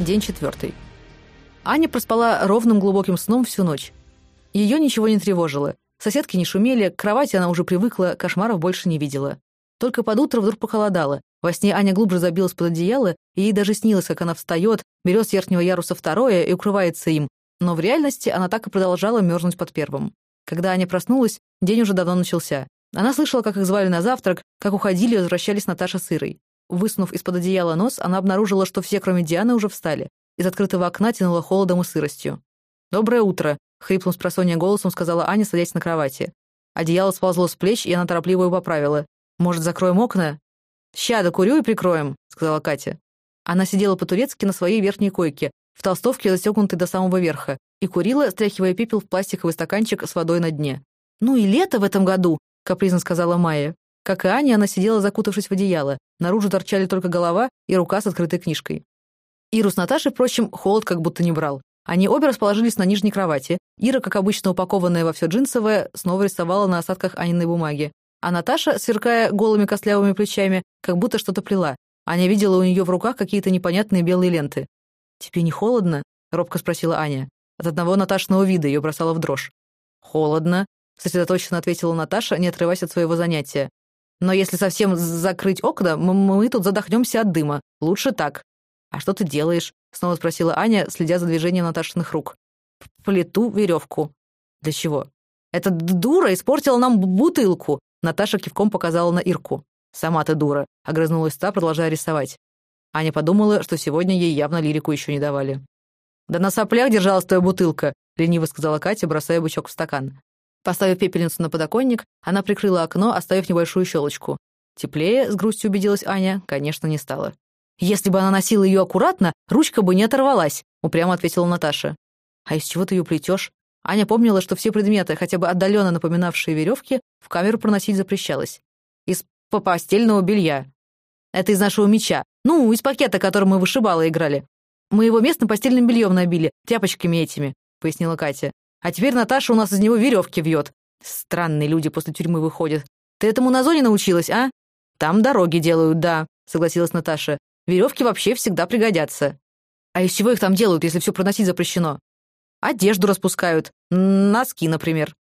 День четвертый. Аня проспала ровным глубоким сном всю ночь. Ее ничего не тревожило. Соседки не шумели, к кровати она уже привыкла, кошмаров больше не видела. Только под утро вдруг похолодало. Во сне Аня глубже забилась под одеяло, и ей даже снилось, как она встает, берет с верхнего яруса второе и укрывается им. Но в реальности она так и продолжала мерзнуть под первым. Когда Аня проснулась, день уже давно начался. Она слышала, как их звали на завтрак, как уходили и возвращались Наташа с Ирой. Высунув из-под одеяла нос, она обнаружила, что все, кроме Дианы, уже встали. Из открытого окна тянуло холодом и сыростью. «Доброе утро», — хриплым с голосом сказала Аня, садясь на кровати. Одеяло сползло с плеч, и она торопливо его поправила. «Может, закроем окна?» «Ща докурю и прикроем», — сказала Катя. Она сидела по-турецки на своей верхней койке, в толстовке, застегнутой до самого верха, и курила, стряхивая пепел в пластиковый стаканчик с водой на дне. «Ну и лето в этом году», — капризно сказала Майя. Как и Аня, она сидела, закутавшись в одеяло. Наружу торчали только голова и рука с открытой книжкой. Иру с Наташей, впрочем, холод как будто не брал. Они обе расположились на нижней кровати. Ира, как обычно упакованная во все джинсовое, снова рисовала на осадках Аниной бумаги. А Наташа, сверкая голыми костлявыми плечами, как будто что-то плела. Аня видела у нее в руках какие-то непонятные белые ленты. «Тебе не холодно?» — робко спросила Аня. От одного Наташиного вида ее бросала в дрожь. «Холодно», — сосредоточенно ответила Наташа, не отрываясь от своего занятия. Но если совсем закрыть окна, мы, тут задохнемся от дыма. Лучше так. А что ты делаешь? Снова спросила Аня, следя за движением Наташиных рук. Плету веревку. Для чего? Эта дура испортила нам бутылку. Наташа кивком показала на Ирку. «Сама ты дура», — огрызнулась та, продолжая рисовать. Аня подумала, что сегодня ей явно лирику еще не давали. «Да на соплях держалась твоя бутылка», — лениво сказала Катя, бросая бычок в стакан. Поставив пепельницу на подоконник, она прикрыла окно, оставив небольшую щелочку. Теплее, с грустью убедилась Аня, конечно, не стало. «Если бы она носила ее аккуратно, ручка бы не оторвалась», — упрямо ответила Наташа. «А из чего ты ее плетешь?» Аня помнила, что все предметы, хотя бы отдаленно напоминавшие веревки, в камеру проносить запрещалось. «Из постельного белья». «Это из нашего меча. Ну, из пакета, которым мы вышибалы играли. Мы его местным постельным бельем набили, тряпочками этими», — пояснила Катя. А теперь Наташа у нас из него веревки вьет. Странные люди после тюрьмы выходят. Ты этому на зоне научилась, а? Там дороги делают, да, согласилась Наташа. Веревки вообще всегда пригодятся. А из чего их там делают, если все проносить запрещено? Одежду распускают. Носки, например.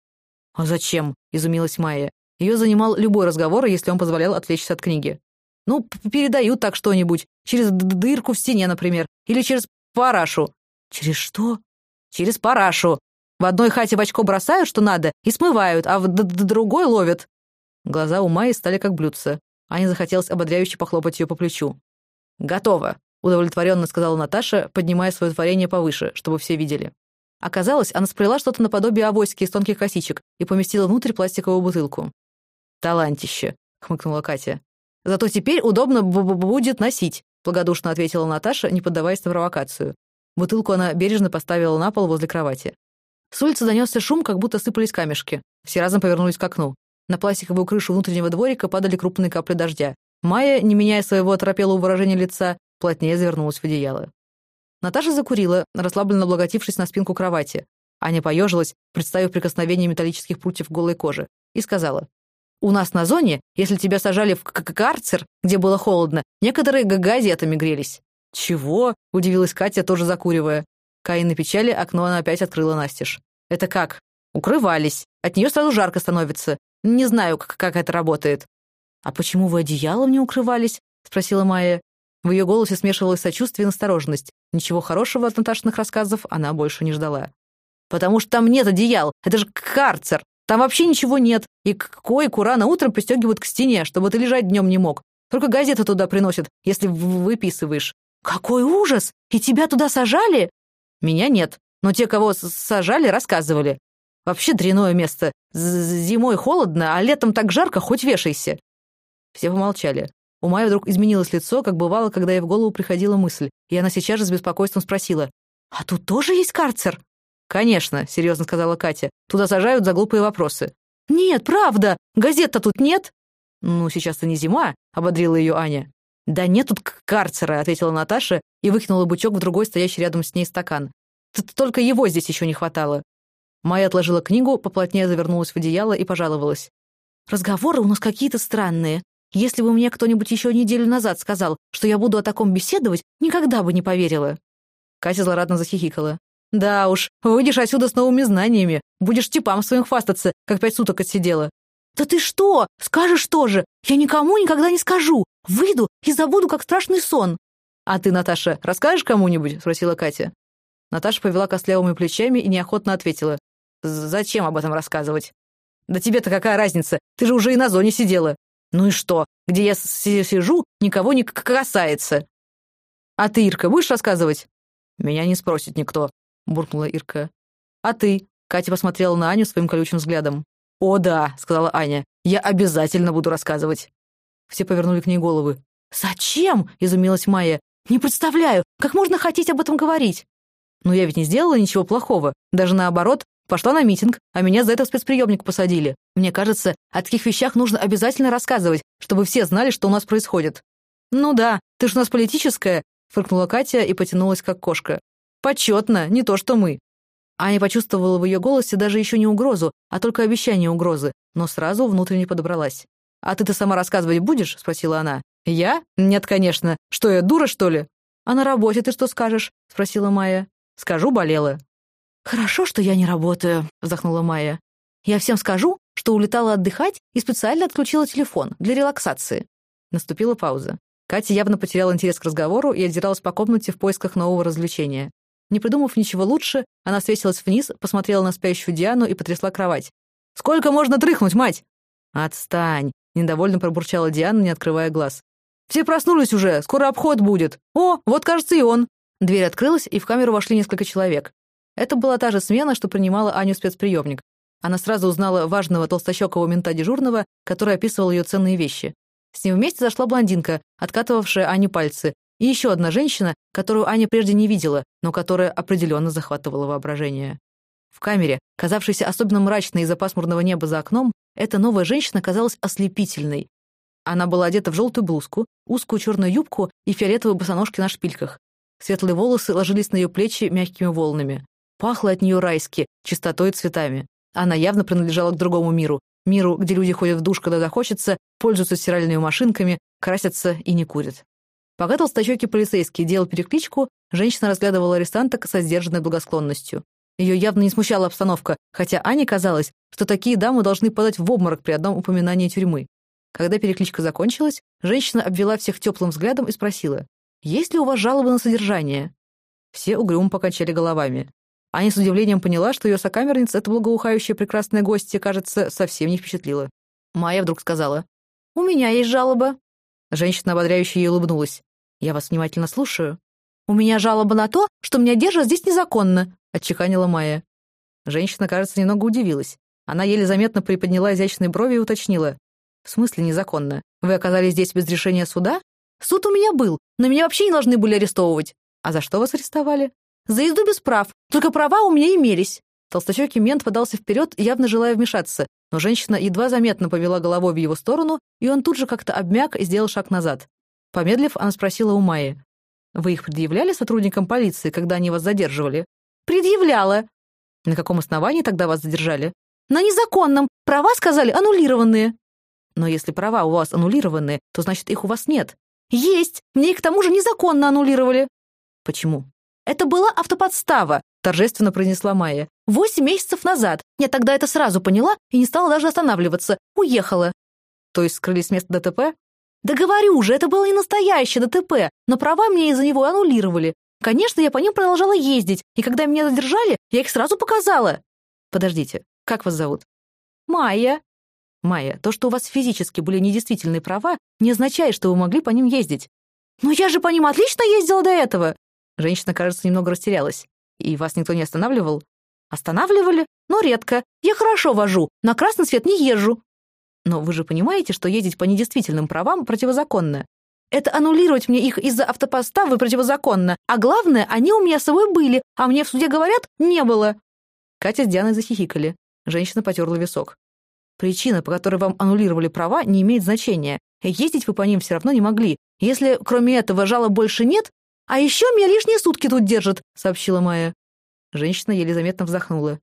А зачем? изумилась Майя. Ее занимал любой разговор, если он позволял отвлечься от книги. Ну, передают так что-нибудь. Через дырку в стене, например. Или через парашу. Через что? Через парашу. В одной хате в очко бросают, что надо, и смывают, а в другой ловят». Глаза у Майи стали как блюдца. Ане захотелось ободряюще похлопать ее по плечу. «Готово», — удовлетворенно сказала Наташа, поднимая свое творение повыше, чтобы все видели. Оказалось, она сплела что-то наподобие авоськи из тонких косичек и поместила внутрь пластиковую бутылку. «Талантище», — хмыкнула Катя. «Зато теперь удобно будет носить», — благодушно ответила Наташа, не поддаваясь на провокацию. Бутылку она бережно поставила на пол возле кровати. С улицы донесся шум, как будто сыпались камешки. Все разом повернулись к окну. На пластиковую крышу внутреннего дворика падали крупные капли дождя. Майя, не меняя своего оторопелого выражения лица, плотнее завернулась в одеяло. Наташа закурила, расслабленно облаготившись на спинку кровати. Аня поежилась, представив прикосновение металлических прутьев голой коже, и сказала. «У нас на зоне, если тебя сажали в карцер, где было холодно, некоторые газетами грелись». «Чего?» — удивилась Катя, тоже закуривая. Каи на печали, окно она опять открыла настежь. «Это как?» «Укрывались. От нее сразу жарко становится. Не знаю, как, как это работает». «А почему вы одеялом не укрывались?» — спросила Майя. В ее голосе смешивалось сочувствие и настороженность. Ничего хорошего от Наташиных рассказов она больше не ждала. «Потому что там нет одеял. Это же карцер. Там вообще ничего нет. И койку рано утром пристегивают к стене, чтобы ты лежать днем не мог. Только газеты туда приносят, если выписываешь». «Какой ужас! И тебя туда сажали?» Меня нет, но те, кого сажали, рассказывали. Вообще дряное место. Зимой холодно, а летом так жарко, хоть вешайся. Все помолчали. У Майи вдруг изменилось лицо, как бывало, когда ей в голову приходила мысль, и она сейчас же с беспокойством спросила. «А тут тоже есть карцер?» «Конечно», — серьезно сказала Катя. «Туда сажают за глупые вопросы». «Нет, правда! Газет-то тут нет!» «Ну, сейчас-то не зима», — ободрила ее Аня. «Да нет тут карцера», — ответила Наташа и выкинула бычок в другой, стоящий рядом с ней стакан. «Только его здесь еще не хватало». Майя отложила книгу, поплотнее завернулась в одеяло и пожаловалась. «Разговоры у нас какие-то странные. Если бы мне кто-нибудь еще неделю назад сказал, что я буду о таком беседовать, никогда бы не поверила». Катя злорадно захихикала. «Да уж, выйдешь отсюда с новыми знаниями. Будешь типам своим хвастаться, как пять суток отсидела». «Да ты что? Скажешь тоже? Я никому никогда не скажу. Выйду и забуду, как страшный сон». «А ты, Наташа, расскажешь кому-нибудь?» — спросила Катя. Наташа повела костлявыми плечами и неохотно ответила. «Зачем об этом рассказывать?» «Да тебе-то какая разница? Ты же уже и на зоне сидела». «Ну и что? Где я сижу, никого не касается». «А ты, Ирка, будешь рассказывать?» «Меня не спросит никто», — буркнула Ирка. «А ты?» — Катя посмотрела на Аню своим колючим взглядом. «О, да», — сказала Аня, — «я обязательно буду рассказывать». Все повернули к ней головы. «Зачем?» — изумилась Майя. «Не представляю, как можно хотеть об этом говорить?» «Но я ведь не сделала ничего плохого. Даже наоборот, пошла на митинг, а меня за это в спецприемник посадили. Мне кажется, о таких вещах нужно обязательно рассказывать, чтобы все знали, что у нас происходит». «Ну да, ты ж у нас политическая», — фыркнула Катя и потянулась, как кошка. «Почетно, не то что мы». Аня почувствовала в ее голосе даже еще не угрозу, а только обещание угрозы, но сразу внутренне подобралась. «А ты-то сама рассказывать будешь?» — спросила она. «Я? Нет, конечно. Что, я дура, что ли?» «А на работе ты что скажешь?» — спросила Майя. «Скажу, болела». «Хорошо, что я не работаю», — вздохнула Майя. «Я всем скажу, что улетала отдыхать и специально отключила телефон для релаксации». Наступила пауза. Катя явно потеряла интерес к разговору и отдиралась по комнате в поисках нового развлечения. Не придумав ничего лучше, она свесилась вниз, посмотрела на спящую Диану и потрясла кровать. «Сколько можно дрыхнуть, мать?» «Отстань!» — недовольно пробурчала Диана, не открывая глаз. «Все проснулись уже, скоро обход будет. О, вот, кажется, и он». Дверь открылась, и в камеру вошли несколько человек. Это была та же смена, что принимала Аню спецприемник. Она сразу узнала важного толстощекого мента дежурного, который описывал ее ценные вещи. С ним вместе зашла блондинка, откатывавшая Ане пальцы, и еще одна женщина, которую Аня прежде не видела, но которая определенно захватывала воображение. В камере, казавшейся особенно мрачной из-за пасмурного неба за окном, эта новая женщина казалась ослепительной. Она была одета в желтую блузку, узкую черную юбку и фиолетовые босоножки на шпильках. Светлые волосы ложились на ее плечи мягкими волнами. Пахло от нее райски, чистотой и цветами. Она явно принадлежала к другому миру, миру, где люди ходят в душ, когда захочется, пользуются стиральными машинками, красятся и не курят. Пока толстощекий полицейский делал перекличку, женщина разглядывала арестанток со сдержанной благосклонностью. Ее явно не смущала обстановка, хотя Ане казалось, что такие дамы должны подать в обморок при одном упоминании тюрьмы. Когда перекличка закончилась, женщина обвела всех теплым взглядом и спросила, «Есть ли у вас жалобы на содержание?» Все угрюмо покачали головами. Аня с удивлением поняла, что ее сокамерница, эта благоухающая прекрасная гостья, кажется, совсем не впечатлила. Майя вдруг сказала, «У меня есть жалоба». Женщина ободряюще ей улыбнулась. «Я вас внимательно слушаю». «У меня жалоба на то, что меня держат здесь незаконно», — отчеканила Майя. Женщина, кажется, немного удивилась. Она еле заметно приподняла изящные брови и уточнила. «В смысле незаконно? Вы оказались здесь без решения суда?» «Суд у меня был, но меня вообще не должны были арестовывать». «А за что вас арестовали?» «За езду без прав. Только права у меня имелись». Толстощекий мент подался вперед, явно желая вмешаться, но женщина едва заметно повела головой в его сторону, и он тут же как-то обмяк и сделал шаг назад. Помедлив, она спросила у Майи. «Вы их предъявляли сотрудникам полиции, когда они вас задерживали?» «Предъявляла». «На каком основании тогда вас задержали?» «На незаконном. Права, сказали, аннулированные». «Но если права у вас аннулированные, то значит, их у вас нет». «Есть. Мне их к тому же незаконно аннулировали». «Почему?» «Это была автоподстава», — торжественно произнесла Майя. «Восемь месяцев назад. Я тогда это сразу поняла и не стала даже останавливаться. Уехала». «То есть скрылись с места ДТП?» «Да говорю же, это было не настоящее ДТП, но права мне из-за него аннулировали. Конечно, я по ним продолжала ездить, и когда меня задержали, я их сразу показала». «Подождите, как вас зовут?» «Майя». «Майя, то, что у вас физически были недействительные права, не означает, что вы могли по ним ездить». «Но я же по ним отлично ездила до этого!» Женщина, кажется, немного растерялась. «И вас никто не останавливал?» «Останавливали? Но редко. Я хорошо вожу, на красный свет не езжу. Но вы же понимаете, что ездить по недействительным правам противозаконно. Это аннулировать мне их из-за автопоставы противозаконно. А главное, они у меня с собой были, а мне в суде говорят, не было». Катя с Дианой захихикали. Женщина потерла висок. «Причина, по которой вам аннулировали права, не имеет значения. Ездить вы по ним все равно не могли. Если, кроме этого, жалоб больше нет... А еще меня лишние сутки тут держат», — сообщила Майя. Женщина еле заметно вздохнула.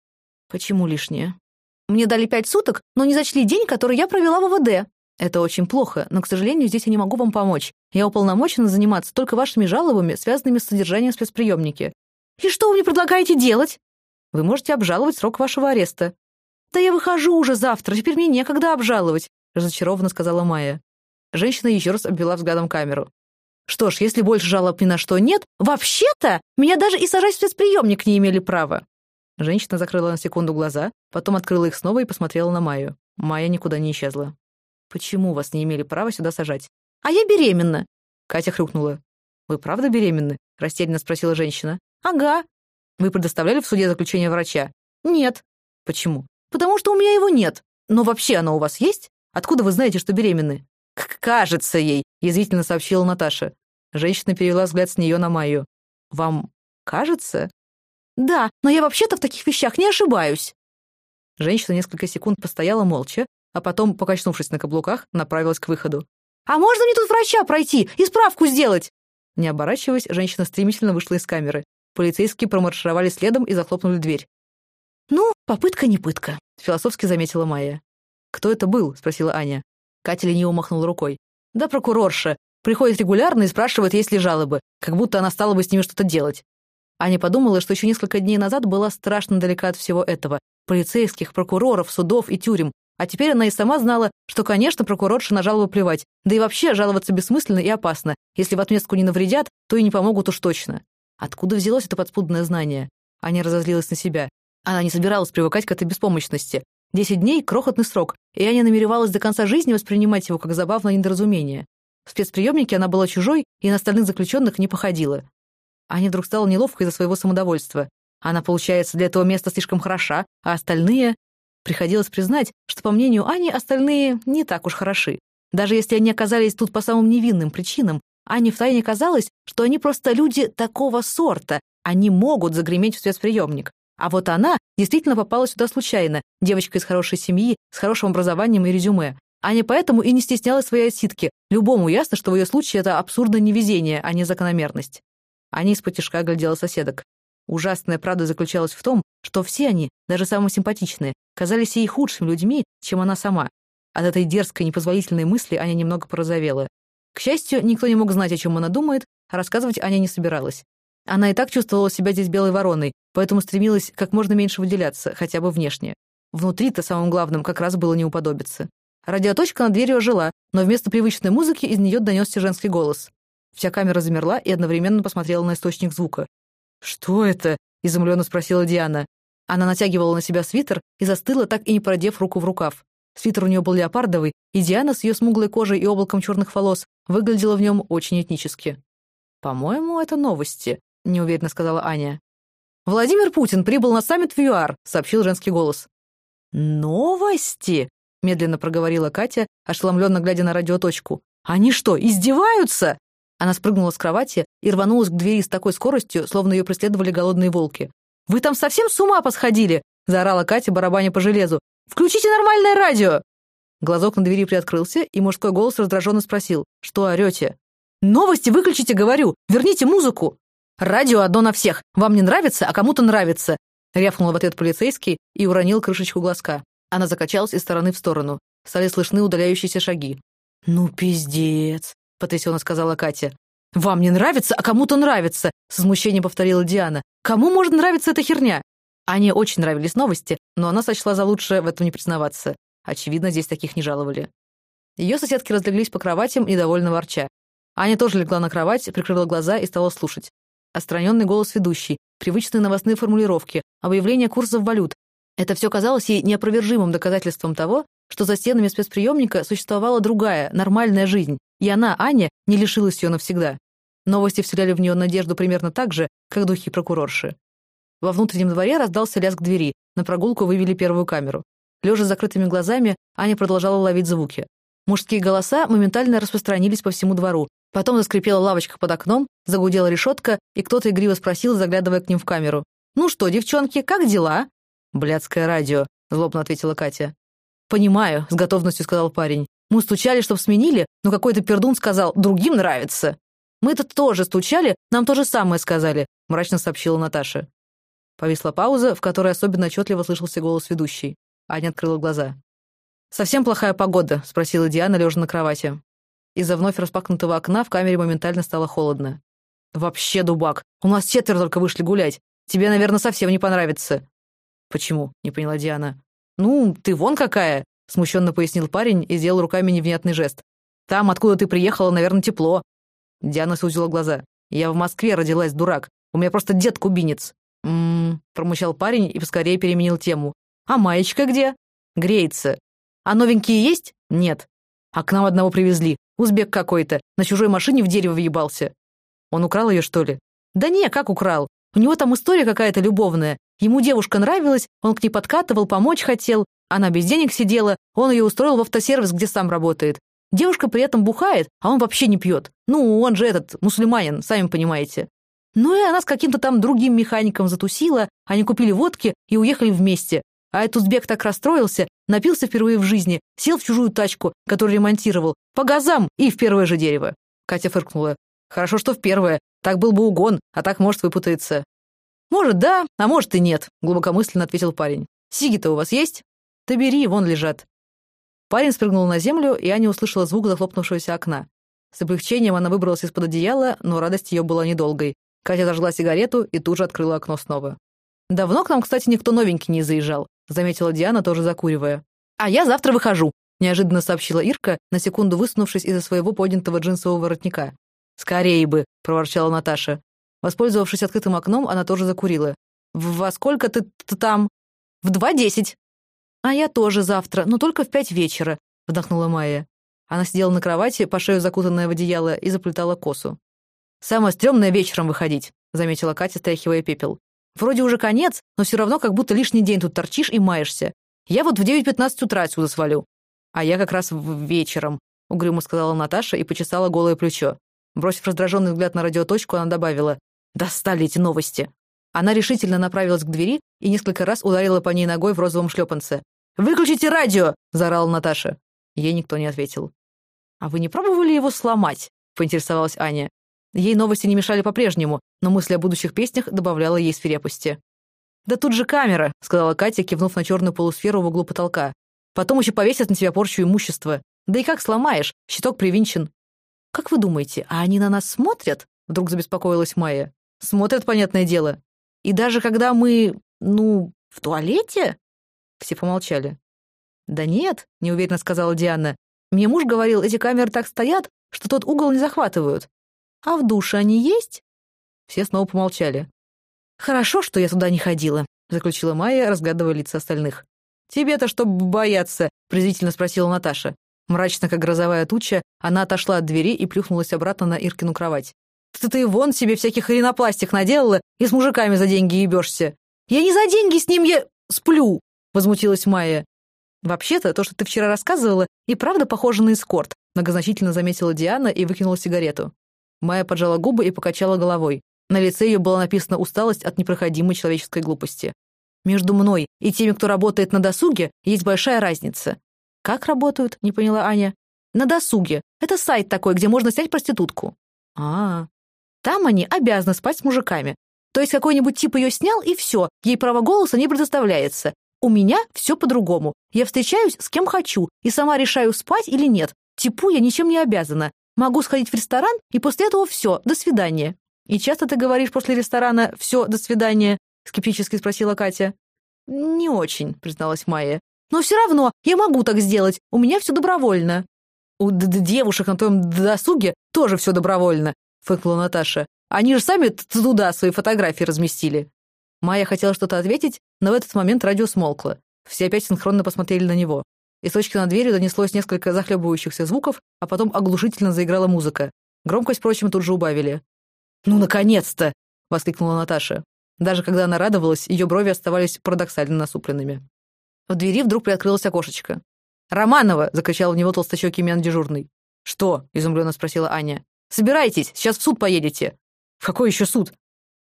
«Почему лишние?» Мне дали пять суток, но не зачли день, который я провела в ОВД. Это очень плохо, но, к сожалению, здесь я не могу вам помочь. Я уполномочена заниматься только вашими жалобами, связанными с содержанием спецприемники. «И что вы мне предлагаете делать?» «Вы можете обжаловать срок вашего ареста». «Да я выхожу уже завтра, теперь мне некогда обжаловать», — разочарованно сказала Майя. Женщина еще раз обвела взглядом камеру. «Что ж, если больше жалоб ни на что нет, вообще-то меня даже и сажать в спецприемник не имели права». Женщина закрыла на секунду глаза, потом открыла их снова и посмотрела на Майю. Майя никуда не исчезла. «Почему вас не имели права сюда сажать?» «А я беременна!» Катя хрюкнула. «Вы правда беременны?» — растерянно спросила женщина. «Ага». «Вы предоставляли в суде заключение врача?» «Нет». «Почему?» «Потому что у меня его нет. Но вообще оно у вас есть? Откуда вы знаете, что беременны?» «Кажется ей», — язвительно сообщила Наташа. Женщина перевела взгляд с нее на Майю. «Вам кажется?» «Да, но я вообще-то в таких вещах не ошибаюсь». Женщина несколько секунд постояла молча, а потом, покачнувшись на каблуках, направилась к выходу. «А можно мне тут врача пройти и справку сделать?» Не оборачиваясь, женщина стремительно вышла из камеры. Полицейские промаршировали следом и захлопнули дверь. «Ну, попытка не пытка», — философски заметила Майя. «Кто это был?» — спросила Аня. Катя лениво махнула рукой. «Да прокурорша. Приходит регулярно и спрашивает, есть ли жалобы, как будто она стала бы с ними что-то делать». Аня подумала, что еще несколько дней назад была страшно далека от всего этого. Полицейских, прокуроров, судов и тюрем. А теперь она и сама знала, что, конечно, прокурорша на жалобы плевать. Да и вообще жаловаться бессмысленно и опасно. Если в отместку не навредят, то и не помогут уж точно. Откуда взялось это подспудное знание? Аня разозлилась на себя. Она не собиралась привыкать к этой беспомощности. Десять дней — крохотный срок, и Аня намеревалась до конца жизни воспринимать его как забавное недоразумение. В спецприемнике она была чужой и на остальных заключенных не походила. Аня вдруг стала неловкой из-за своего самодовольства. Она, получается, для этого места слишком хороша, а остальные... Приходилось признать, что, по мнению Ани, остальные не так уж хороши. Даже если они оказались тут по самым невинным причинам, Ане втайне казалось, что они просто люди такого сорта, они могут загреметь в спецприемник. А вот она действительно попала сюда случайно, девочка из хорошей семьи, с хорошим образованием и резюме. Аня поэтому и не стеснялась своей отсидки. Любому ясно, что в ее случае это абсурдное невезение, а не закономерность. Аня из-под тяжка глядела соседок. Ужасная правда заключалась в том, что все они, даже самые симпатичные, казались ей худшими людьми, чем она сама. От этой дерзкой, непозволительной мысли Аня немного порозовела. К счастью, никто не мог знать, о чем она думает, а рассказывать Аня не собиралась. Она и так чувствовала себя здесь белой вороной, поэтому стремилась как можно меньше выделяться, хотя бы внешне. Внутри-то самым главным как раз было не уподобиться. Радиоточка над дверью ожила, но вместо привычной музыки из нее донесся женский голос. Вся камера замерла и одновременно посмотрела на источник звука. «Что это?» — изумленно спросила Диана. Она натягивала на себя свитер и застыла, так и не продев руку в рукав. Свитер у нее был леопардовый, и Диана с ее смуглой кожей и облаком черных волос выглядела в нем очень этнически. «По-моему, это новости», — неуверенно сказала Аня. «Владимир Путин прибыл на саммит в ЮАР», — сообщил женский голос. «Новости?» — медленно проговорила Катя, ошеломленно глядя на радиоточку. «Они что, издеваются?» Она спрыгнула с кровати и рванулась к двери с такой скоростью, словно ее преследовали голодные волки. «Вы там совсем с ума посходили?» — заорала Катя, барабаня по железу. «Включите нормальное радио!» Глазок на двери приоткрылся, и мужской голос раздраженно спросил. «Что орете?» «Новости выключите, говорю! Верните музыку!» «Радио одно на всех! Вам не нравится, а кому-то нравится!» Рявкнул в ответ полицейский и уронил крышечку глазка. Она закачалась из стороны в сторону. Стали слышны удаляющиеся шаги. «Ну, пиздец!» — потрясенно сказала Катя. «Вам не нравится, а кому-то нравится!» — с возмущением повторила Диана. «Кому может нравиться эта херня?» Ане очень нравились новости, но она сочла за лучшее в этом не признаваться. Очевидно, здесь таких не жаловали. Ее соседки разлеглись по кроватям, недовольно ворча. Аня тоже легла на кровать, прикрыла глаза и стала слушать. Остраненный голос ведущей, привычные новостные формулировки, объявление курсов валют. Это все казалось ей неопровержимым доказательством того, что за стенами спецприемника существовала другая, нормальная жизнь, и она, Аня, не лишилась ее навсегда. Новости вселяли в нее надежду примерно так же, как духи прокурорши. Во внутреннем дворе раздался лязг двери, на прогулку вывели первую камеру. Лежа с закрытыми глазами, Аня продолжала ловить звуки. Мужские голоса моментально распространились по всему двору. Потом заскрипела лавочка под окном, загудела решетка, и кто-то игриво спросил, заглядывая к ним в камеру. «Ну что, девчонки, как дела?» «Блядское радио», — злобно ответила Катя. «Понимаю», — с готовностью сказал парень. Мы стучали, чтоб сменили, но какой-то пердун сказал «другим нравится». Мы-то тоже стучали, нам то же самое сказали», — мрачно сообщила Наташа. Повисла пауза, в которой особенно отчетливо слышался голос ведущей. Аня открыла глаза. «Совсем плохая погода?» — спросила Диана, лежа на кровати. Из-за вновь распахнутого окна в камере моментально стало холодно. «Вообще, дубак, у нас четверо только вышли гулять. Тебе, наверное, совсем не понравится». «Почему?» — не поняла Диана. «Ну, ты вон какая!» — смущенно пояснил парень и сделал руками невнятный жест. «Там, откуда ты приехала, наверное, тепло». Диана сузила глаза. «Я в Москве родилась, дурак. У меня просто дед кубинец». «М-м-м», промычал парень и поскорее переменил тему. «А маечка где?» «Греется». «А новенькие есть?» «Нет». «А к нам одного привезли. Узбек какой-то. На чужой машине в дерево въебался». «Он украл ее, что ли?» «Да не, как украл? У него там история какая-то любовная. Ему девушка нравилась, он к ней подкатывал, помочь хотел. Она без денег сидела, он ее устроил в автосервис, где сам работает. Девушка при этом бухает, а он вообще не пьет. Ну, он же этот, мусульманин, сами понимаете. Ну и она с каким-то там другим механиком затусила, они купили водки и уехали вместе. А этот узбек так расстроился, напился впервые в жизни, сел в чужую тачку, которую ремонтировал, по газам и в первое же дерево. Катя фыркнула. Хорошо, что в первое. Так был бы угон, а так может выпутается. Может, да, а может и нет, глубокомысленно ответил парень. Сиги-то у вас есть? Да бери, вон лежат. Парень спрыгнул на землю, и Аня услышала звук захлопнувшегося окна. С облегчением она выбралась из-под одеяла, но радость ее была недолгой. Катя зажгла сигарету и тут же открыла окно снова. «Давно к нам, кстати, никто новенький не заезжал», — заметила Диана, тоже закуривая. «А я завтра выхожу», — неожиданно сообщила Ирка, на секунду высунувшись из-за своего поднятого джинсового воротника. «Скорее бы!» — проворчала Наташа. Воспользовавшись открытым окном, она тоже закурила. «Во сколько ты там?» «В два десять». «А я тоже завтра, но только в пять вечера», — вдохнула Майя. Она сидела на кровати, по шею закутанная в одеяло, и заплетала косу. «Самое стрёмное вечером выходить», — заметила Катя, стряхивая пепел. «Вроде уже конец, но все равно как будто лишний день тут торчишь и маешься. Я вот в девять пятнадцать утра отсюда свалю». «А я как раз вечером», — угрюмо сказала Наташа и почесала голое плечо. Бросив раздраженный взгляд на радиоточку, она добавила «Достали эти новости!» Она решительно направилась к двери и несколько раз ударила по ней ногой в розовом шлепанце. «Выключите радио!» — заорала Наташа. Ей никто не ответил. «А вы не пробовали его сломать?» — поинтересовалась Аня. Ей новости не мешали по-прежнему, но мысль о будущих песнях добавляла ей свирепости. «Да тут же камера», — сказала Катя, кивнув на черную полусферу в углу потолка. «Потом еще повесят на тебя порчу имущества. Да и как сломаешь? Щиток привинчен». «Как вы думаете, а они на нас смотрят?» — вдруг забеспокоилась Майя. «Смотрят, понятное дело. И даже когда мы, ну, в туалете?» Все помолчали. «Да нет», — неуверенно сказала Диана. «Мне муж говорил, эти камеры так стоят, что тот угол не захватывают. А в душе они есть?» Все снова помолчали. «Хорошо, что я туда не ходила», — заключила Майя, разглядывая лица остальных. «Тебе-то что бояться?» — презрительно спросила Наташа. Мрачно, как грозовая туча, она отошла от двери и плюхнулась обратно на Иркину кровать. «Ты, ты вон себе всяких хренопластик наделала и с мужиками за деньги ебешься!» «Я не за деньги с ним я сплю!» — возмутилась Майя. «Вообще-то, то, что ты вчера рассказывала, и правда похоже на эскорт», — многозначительно заметила Диана и выкинула сигарету. Майя поджала губы и покачала головой. На лице ее была написана усталость от непроходимой человеческой глупости. «Между мной и теми, кто работает на досуге, есть большая разница. «Как работают?» — не поняла Аня. «На досуге. Это сайт такой, где можно снять проститутку». «А, Там они обязаны спать с мужиками. То есть какой-нибудь тип ее снял, и все, ей право голоса не предоставляется. У меня все по-другому. Я встречаюсь с кем хочу и сама решаю, спать или нет. Типу я ничем не обязана. Могу сходить в ресторан, и после этого все, до свидания». «И часто ты говоришь после ресторана «все, до свидания»?» — скептически спросила Катя. «Не очень», — призналась Майя. Но все равно я могу так сделать, у меня все добровольно». «У девушек на твоем досуге тоже все добровольно», — фыркнула Наташа. «Они же сами туда свои фотографии разместили». Майя хотела что-то ответить, но в этот момент радио смолкло. Все опять синхронно посмотрели на него. Из точки над дверью донеслось несколько захлебывающихся звуков, а потом оглушительно заиграла музыка. Громкость, впрочем, тут же убавили. «Ну, наконец-то!» — воскликнула Наташа. Даже когда она радовалась, ее брови оставались парадоксально насупленными. В двери вдруг приоткрылось окошечко. «Романова!» — закричал в него толстощекий мян дежурный. «Что?» — изумленно спросила Аня. «Собирайтесь, сейчас в суд поедете». «В какой еще суд?»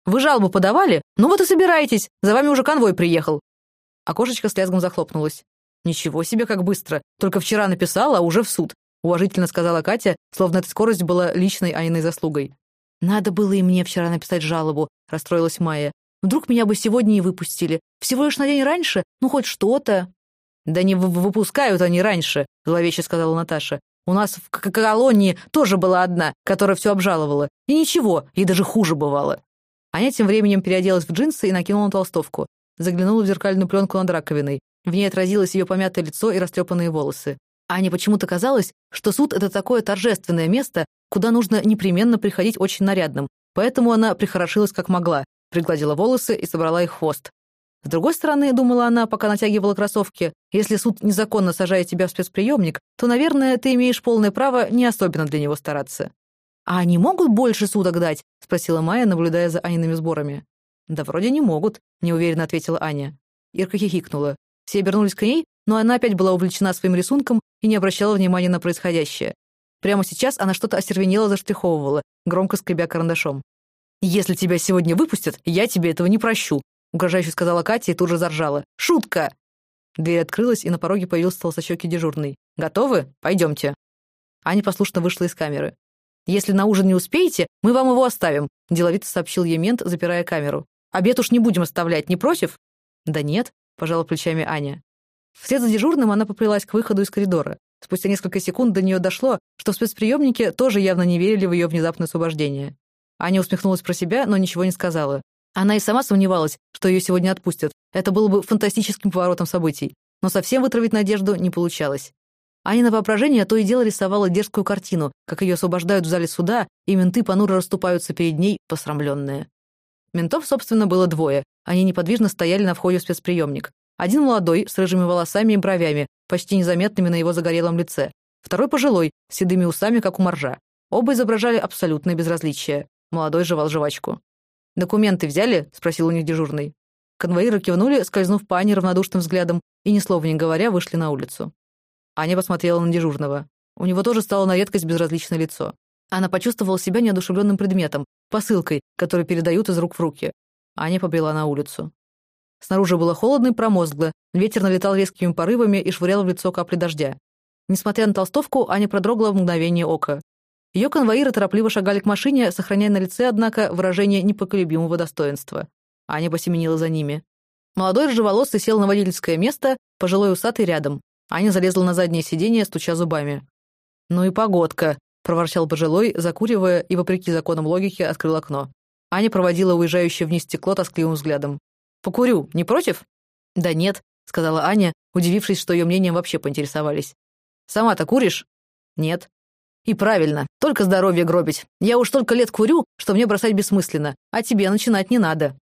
«Вы жалобу подавали? Ну вот и собирайтесь, за вами уже конвой приехал». Окошечко с лязгом захлопнулось. «Ничего себе, как быстро! Только вчера написала, а уже в суд», — уважительно сказала Катя, словно эта скорость была личной Аниной заслугой. «Надо было и мне вчера написать жалобу», — расстроилась Майя. Вдруг меня бы сегодня и выпустили. Всего лишь на день раньше, ну хоть что-то». «Да не выпускают они раньше», — зловеще сказала Наташа. У нас в колонии тоже была одна, которая все обжаловала. И ничего, ей даже хуже бывало. Аня тем временем переоделась в джинсы и накинула толстовку. Заглянула в зеркальную пленку над раковиной. В ней отразилось ее помятое лицо и растрепанные волосы. Ане почему-то казалось, что суд — это такое торжественное место, куда нужно непременно приходить очень нарядным. Поэтому она прихорошилась как могла, пригладила волосы и собрала их хвост. С другой стороны, думала она, пока натягивала кроссовки, если суд незаконно сажает тебя в спецприемник, то, наверное, ты имеешь полное право не особенно для него стараться. «А они могут больше суток дать?» — спросила Майя, наблюдая за Аниными сборами. «Да вроде не могут», — неуверенно ответила Аня. Ирка хихикнула. Все обернулись к ней, но она опять была увлечена своим рисунком и не обращала внимания на происходящее. Прямо сейчас она что-то остервенело заштриховывала, громко скребя карандашом. «Если тебя сегодня выпустят, я тебе этого не прощу», — угрожающе сказала Катя и тут же заржала. «Шутка!» Дверь открылась, и на пороге появился толстощекий дежурный. «Готовы? Пойдемте». Аня послушно вышла из камеры. «Если на ужин не успеете, мы вам его оставим», — деловито сообщил ей мент, запирая камеру. «Обед уж не будем оставлять, не против?» «Да нет», — пожала плечами Аня. Вслед за дежурным она поплелась к выходу из коридора. Спустя несколько секунд до нее дошло, что в спецприемнике тоже явно не верили в ее внезапное освобождение. Аня усмехнулась про себя, но ничего не сказала. Она и сама сомневалась, что ее сегодня отпустят. Это было бы фантастическим поворотом событий. Но совсем вытравить надежду не получалось. Анина воображение то и дело рисовала дерзкую картину, как ее освобождают в зале суда, и менты понуро расступаются перед ней, посрамленные. Ментов, собственно, было двое. Они неподвижно стояли на входе в спецприемник. Один молодой, с рыжими волосами и бровями, почти незаметными на его загорелом лице. Второй пожилой, с седыми усами, как у моржа. Оба изображали абсолютное безразличие. Молодой жевал жвачку. «Документы взяли?» — спросил у них дежурный. Конвоиры кивнули, скользнув по Ане равнодушным взглядом, и, ни слова не говоря, вышли на улицу. Аня посмотрела на дежурного. У него тоже стало на редкость безразличное лицо. Она почувствовала себя неодушевленным предметом, посылкой, которую передают из рук в руки. Аня побрела на улицу. Снаружи было холодно и промозгло, ветер налетал резкими порывами и швырял в лицо капли дождя. Несмотря на толстовку, Аня продрогла в мгновение ока. Ее конвоиры торопливо шагали к машине, сохраняя на лице, однако, выражение непоколебимого достоинства. Аня посеменила за ними. Молодой рыжеволосый сел на водительское место, пожилой усатый рядом. Аня залезла на заднее сиденье, стуча зубами. «Ну и погодка», — проворчал пожилой, закуривая и, вопреки законам логики, открыл окно. Аня проводила уезжающее вниз стекло тоскливым взглядом. «Покурю, не против?» «Да нет», — сказала Аня, удивившись, что ее мнением вообще поинтересовались. «Сама-то куришь?» «Нет». «И правильно, только здоровье гробить. Я уж столько лет курю, что мне бросать бессмысленно, а тебе начинать не надо».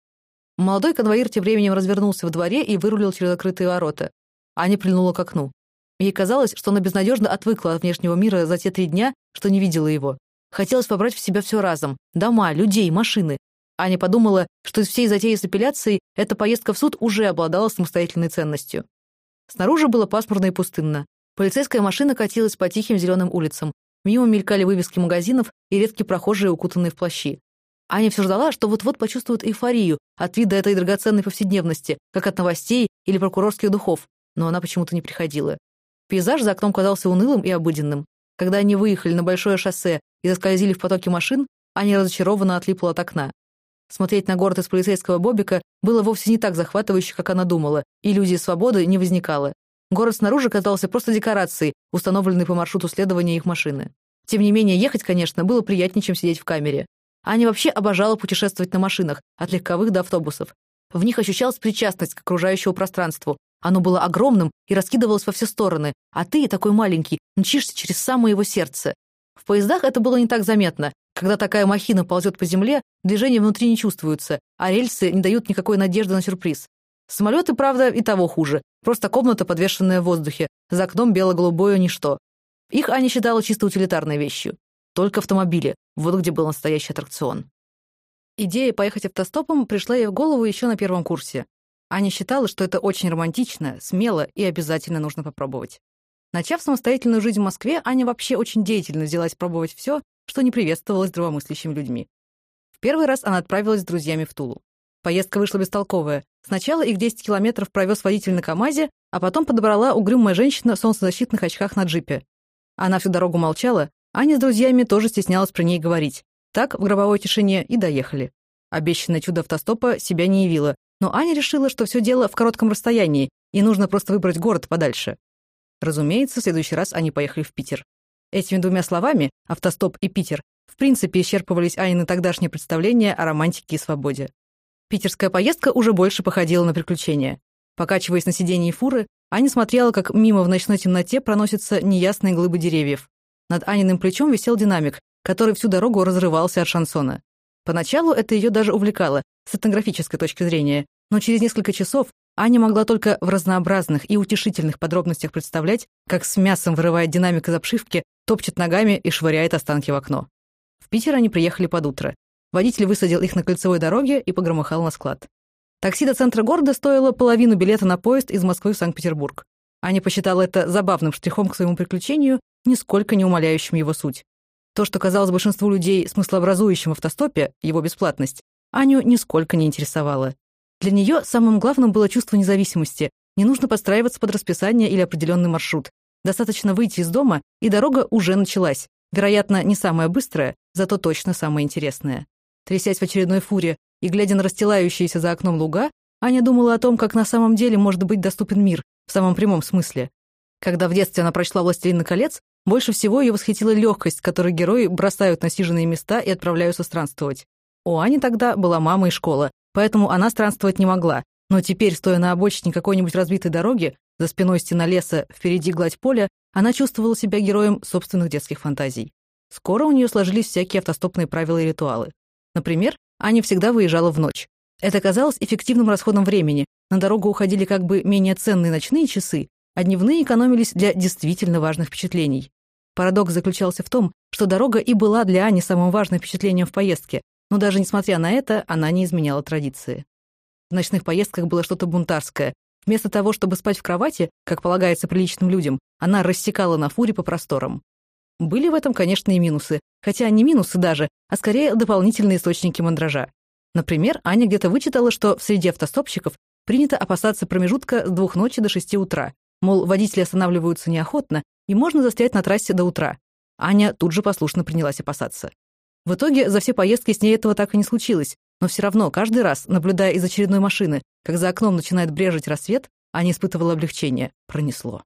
Молодой конвоир тем временем развернулся в дворе и вырулил через закрытые ворота. Аня прильнула к окну. Ей казалось, что она безнадежно отвыкла от внешнего мира за те три дня, что не видела его. Хотелось побрать в себя все разом. Дома, людей, машины. Аня подумала, что из всей затеи с апелляцией эта поездка в суд уже обладала самостоятельной ценностью. Снаружи было пасмурно и пустынно. Полицейская машина катилась по тихим зеленым улицам. Мимо мелькали вывески магазинов и редкие прохожие, укутанные в плащи. Аня все ждала, что вот-вот почувствует эйфорию от вида этой драгоценной повседневности, как от новостей или прокурорских духов, но она почему-то не приходила. Пейзаж за окном казался унылым и обыденным. Когда они выехали на большое шоссе и заскользили в потоке машин, Аня разочарованно отлипла от окна. Смотреть на город из полицейского бобика было вовсе не так захватывающе, как она думала, иллюзии свободы не возникало. Город снаружи казался просто декорацией, установленной по маршруту следования их машины. Тем не менее, ехать, конечно, было приятнее, чем сидеть в камере. Аня вообще обожала путешествовать на машинах, от легковых до автобусов. В них ощущалась причастность к окружающему пространству, оно было огромным и раскидывалось во все стороны, а ты, такой маленький, мчишься через самое его сердце. В поездах это было не так заметно. Когда такая махина ползет по земле, движения внутри не чувствуются, а рельсы не дают никакой надежды на сюрприз. Самолеты, правда, и того хуже. Просто комната, подвешенная в воздухе. За окном бело-голубое ничто. Их Аня считала чисто утилитарной вещью. Только автомобили. Вот где был настоящий аттракцион. Идея поехать автостопом пришла ей в голову еще на первом курсе. Аня считала, что это очень романтично, смело и обязательно нужно попробовать. Начав самостоятельную жизнь в Москве, Аня вообще очень деятельно взялась пробовать все, что не приветствовалось здравомыслящими людьми. В первый раз она отправилась с друзьями в Тулу. Поездка вышла бестолковая. Сначала их 10 километров провез водитель на КамАЗе, а потом подобрала угрюмая женщина в солнцезащитных очках на джипе. Она всю дорогу молчала, Аня с друзьями тоже стеснялась про ней говорить. Так, в гробовой тишине, и доехали. Обещанное чудо автостопа себя не явило, но Аня решила, что все дело в коротком расстоянии, и нужно просто выбрать город подальше. Разумеется, в следующий раз они поехали в Питер. Этими двумя словами «автостоп» и «Питер» в принципе исчерпывались Анины тогдашние представления о романтике и свободе. Питерская поездка уже больше походила на приключение. Покачиваясь на сиденье фуры, Аня смотрела, как мимо в ночной темноте проносятся неясные глыбы деревьев. Над Аниным плечом висел динамик, который всю дорогу разрывался от шансона. Поначалу это ее даже увлекало, с этнографической точки зрения, но через несколько часов Аня могла только в разнообразных и утешительных подробностях представлять, как с мясом вырывает динамик из обшивки, топчет ногами и швыряет останки в окно. В Питер они приехали под утро. Водитель высадил их на кольцевой дороге и погромыхал на склад. Такси до центра города стоило половину билета на поезд из Москвы в Санкт-Петербург. Аня посчитала это забавным штрихом к своему приключению, нисколько не умаляющим его суть. То, что казалось большинству людей смыслообразующим в автостопе, его бесплатность, Аню нисколько не интересовало. Для нее самым главным было чувство независимости. Не нужно подстраиваться под расписание или определенный маршрут. Достаточно выйти из дома, и дорога уже началась. Вероятно, не самая быстрая, зато точно самая интересная. Трясясь в очередной фуре и глядя на расстилающиеся за окном луга, Аня думала о том, как на самом деле может быть доступен мир, в самом прямом смысле. Когда в детстве она прочла «Властелин колец», больше всего ее восхитила легкость, которой герои бросают насиженные места и отправляются странствовать. У Ани тогда была мама и школа, поэтому она странствовать не могла, но теперь, стоя на обочине какой-нибудь разбитой дороги, за спиной стена леса, впереди гладь поля, она чувствовала себя героем собственных детских фантазий. Скоро у нее сложились всякие автостопные правила и ритуалы. Например, Аня всегда выезжала в ночь. Это казалось эффективным расходом времени. На дорогу уходили как бы менее ценные ночные часы, а дневные экономились для действительно важных впечатлений. Парадокс заключался в том, что дорога и была для Ани самым важным впечатлением в поездке, но даже несмотря на это, она не изменяла традиции. В ночных поездках было что-то бунтарское. Вместо того, чтобы спать в кровати, как полагается приличным людям, она рассекала на фуре по просторам. Были в этом, конечно, и минусы, хотя не минусы даже, а скорее дополнительные источники мандража. Например, Аня где-то вычитала, что в среде автостопщиков принято опасаться промежутка с двух ночи до шести утра, Мол, водители останавливаются неохотно, и можно застрять на трассе до утра. Аня тут же послушно принялась опасаться. В итоге за все поездки с ней этого так и не случилось, но все равно каждый раз, наблюдая из очередной машины, как за окном начинает брежить рассвет, Аня испытывала облегчение. Пронесло.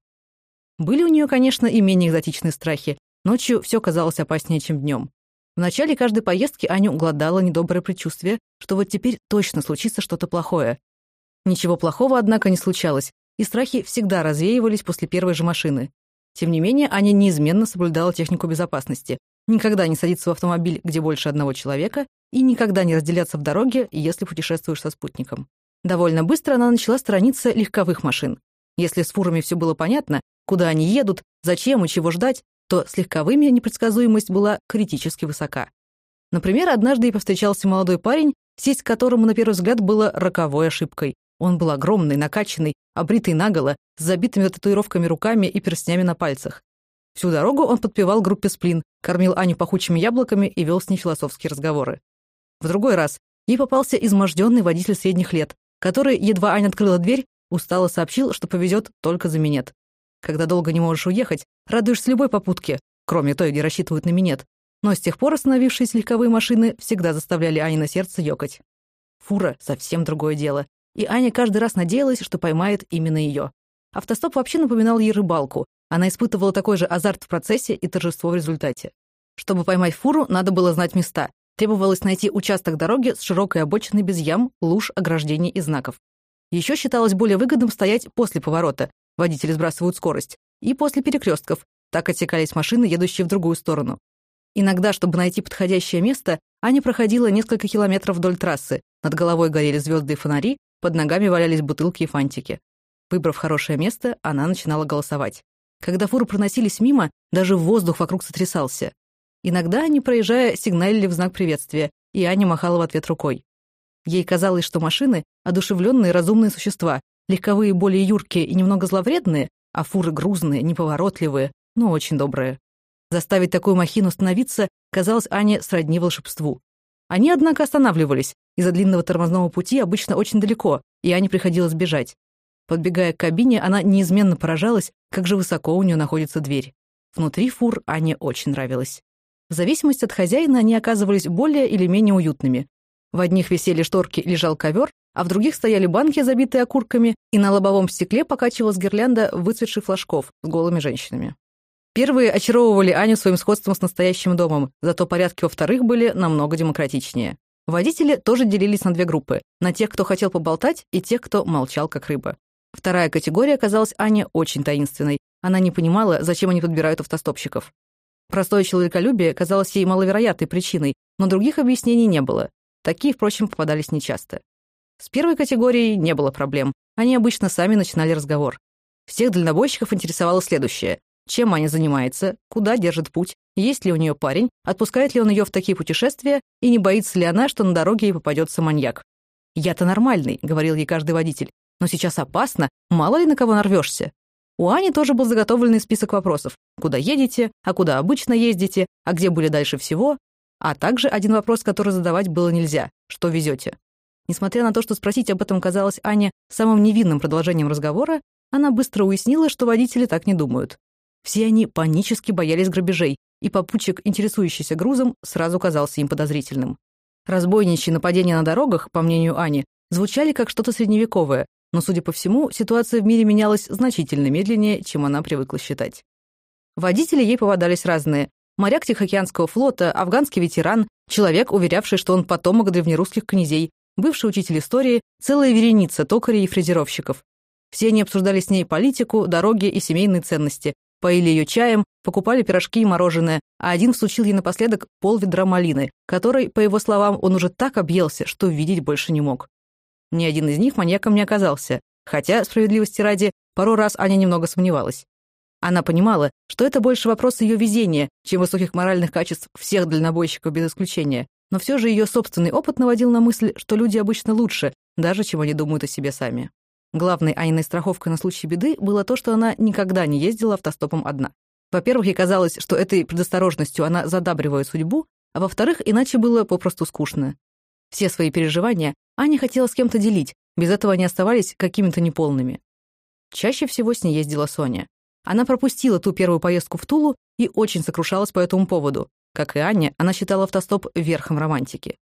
Были у нее, конечно, и менее экзотичные страхи. Ночью все казалось опаснее, чем днем. В начале каждой поездки Аню угладало недоброе предчувствие, что вот теперь точно случится что-то плохое. Ничего плохого, однако, не случалось, и страхи всегда развеивались после первой же машины. Тем не менее, Аня неизменно соблюдала технику безопасности. Никогда не садиться в автомобиль, где больше одного человека, и никогда не разделяться в дороге, если путешествуешь со спутником. Довольно быстро она начала сторониться легковых машин. Если с фурами все было понятно, куда они едут, зачем и чего ждать, то с легковыми непредсказуемость была критически высока. Например, однажды ей повстречался молодой парень, сесть к которому на первый взгляд было роковой ошибкой. Он был огромный, накачанный, обритый наголо, с забитыми татуировками руками и перстнями на пальцах. Всю дорогу он подпевал группе «Сплин», кормил Аню пахучими яблоками и вел с ней философские разговоры. В другой раз ей попался изможденный водитель средних лет, который, едва Аня открыла дверь, устало сообщил, что повезет только за минет. Когда долго не можешь уехать, радуешься любой попутке, кроме той, где рассчитывают на минет. Но с тех пор остановившиеся легковые машины всегда заставляли Ани на сердце ёкать. Фура — совсем другое дело и Аня каждый раз надеялась, что поймает именно ее. Автостоп вообще напоминал ей рыбалку. Она испытывала такой же азарт в процессе и торжество в результате. Чтобы поймать фуру, надо было знать места. Требовалось найти участок дороги с широкой обочиной без ям, луж, ограждений и знаков. Еще считалось более выгодным стоять после поворота, водители сбрасывают скорость, и после перекрестков, так отсекались машины, едущие в другую сторону. Иногда, чтобы найти подходящее место, Аня проходила несколько километров вдоль трассы, над головой горели звезды и фонари, под ногами валялись бутылки и фантики. Выбрав хорошее место, она начинала голосовать. Когда фуры проносились мимо, даже воздух вокруг сотрясался. Иногда они, проезжая, сигналили в знак приветствия, и Аня махала в ответ рукой. Ей казалось, что машины — одушевленные разумные существа, легковые более юркие и немного зловредные, а фуры грузные, неповоротливые, но очень добрые. Заставить такую махину становиться казалось Ане сродни волшебству. Они, однако, останавливались. Из-за длинного тормозного пути обычно очень далеко, и Ане приходилось бежать. Подбегая к кабине, она неизменно поражалась, как же высоко у нее находится дверь. Внутри фур Ане очень нравилось. В зависимости от хозяина они оказывались более или менее уютными. В одних висели шторки и лежал ковер, а в других стояли банки, забитые окурками, и на лобовом стекле покачивалась гирлянда выцветших флажков с голыми женщинами. Первые очаровывали Аню своим сходством с настоящим домом, зато порядки во вторых были намного демократичнее. Водители тоже делились на две группы – на тех, кто хотел поболтать, и тех, кто молчал как рыба. Вторая категория оказалась Ане очень таинственной. Она не понимала, зачем они подбирают автостопщиков. Простое человеколюбие казалось ей маловероятной причиной, но других объяснений не было. Такие, впрочем, попадались нечасто. С первой категорией не было проблем. Они обычно сами начинали разговор. Всех дальнобойщиков интересовало следующее. Чем Аня занимается, куда держит путь, есть ли у нее парень, отпускает ли он ее в такие путешествия и не боится ли она, что на дороге ей попадется маньяк. «Я-то нормальный», — говорил ей каждый водитель. «Но сейчас опасно, мало ли на кого нарвешься. У Ани тоже был заготовленный список вопросов. Куда едете, а куда обычно ездите, а где были дальше всего, а также один вопрос, который задавать было нельзя. Что везете? Несмотря на то, что спросить об этом казалось Ане самым невинным продолжением разговора, она быстро уяснила, что водители так не думают. Все они панически боялись грабежей, и попутчик, интересующийся грузом, сразу казался им подозрительным. Разбойничьи нападения на дорогах, по мнению Ани, звучали как что-то средневековое, но, судя по всему, ситуация в мире менялась значительно медленнее, чем она привыкла считать. Водители ей попадались разные. Моряк Тихоокеанского флота, афганский ветеран, человек, уверявший, что он потомок древнерусских князей, бывший учитель истории, целая вереница токарей и фрезеровщиков. Все они обсуждали с ней политику, дороги и семейные ценности, поили ее чаем, покупали пирожки и мороженое, а один всучил ей напоследок пол ведра малины, которой, по его словам, он уже так объелся, что видеть больше не мог. Ни один из них маньяком не оказался, хотя, справедливости ради, пару раз Аня немного сомневалась. Она понимала, что это больше вопрос ее везения, чем высоких моральных качеств всех дальнобойщиков без исключения, но все же ее собственный опыт наводил на мысль, что люди обычно лучше, даже чем они думают о себе сами. Главной Аниной страховкой на случай беды было то, что она никогда не ездила автостопом одна. Во-первых, ей казалось, что этой предосторожностью она задабривает судьбу, а во-вторых, иначе было попросту скучно. Все свои переживания Аня хотела с кем-то делить, без этого они оставались какими-то неполными. Чаще всего с ней ездила Соня. Она пропустила ту первую поездку в Тулу и очень сокрушалась по этому поводу. Как и Аня, она считала автостоп верхом романтики.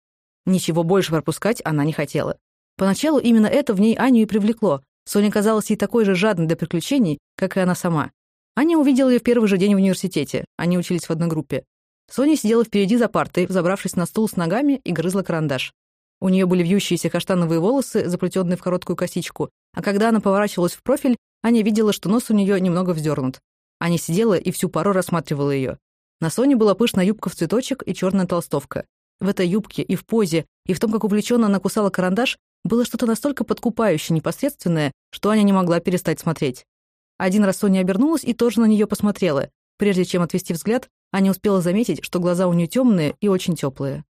Ничего больше пропускать она не хотела. Поначалу именно это в ней Аню и привлекло. Соня казалась ей такой же жадной до приключений, как и она сама. Аня увидела ее в первый же день в университете. Они учились в одной группе. Соня сидела впереди за партой, забравшись на стул с ногами и грызла карандаш. У нее были вьющиеся каштановые волосы, заплетенные в короткую косичку, а когда она поворачивалась в профиль, Аня видела, что нос у нее немного вздернут. Аня сидела и всю пару рассматривала ее. На Соне была пышная юбка в цветочек и черная толстовка. В этой юбке и в позе, и в том, как увлеченно она кусала карандаш, было что-то настолько подкупающее, непосредственное, что Аня не могла перестать смотреть. Один раз Соня обернулась и тоже на нее посмотрела. Прежде чем отвести взгляд, Аня успела заметить, что глаза у нее темные и очень теплые.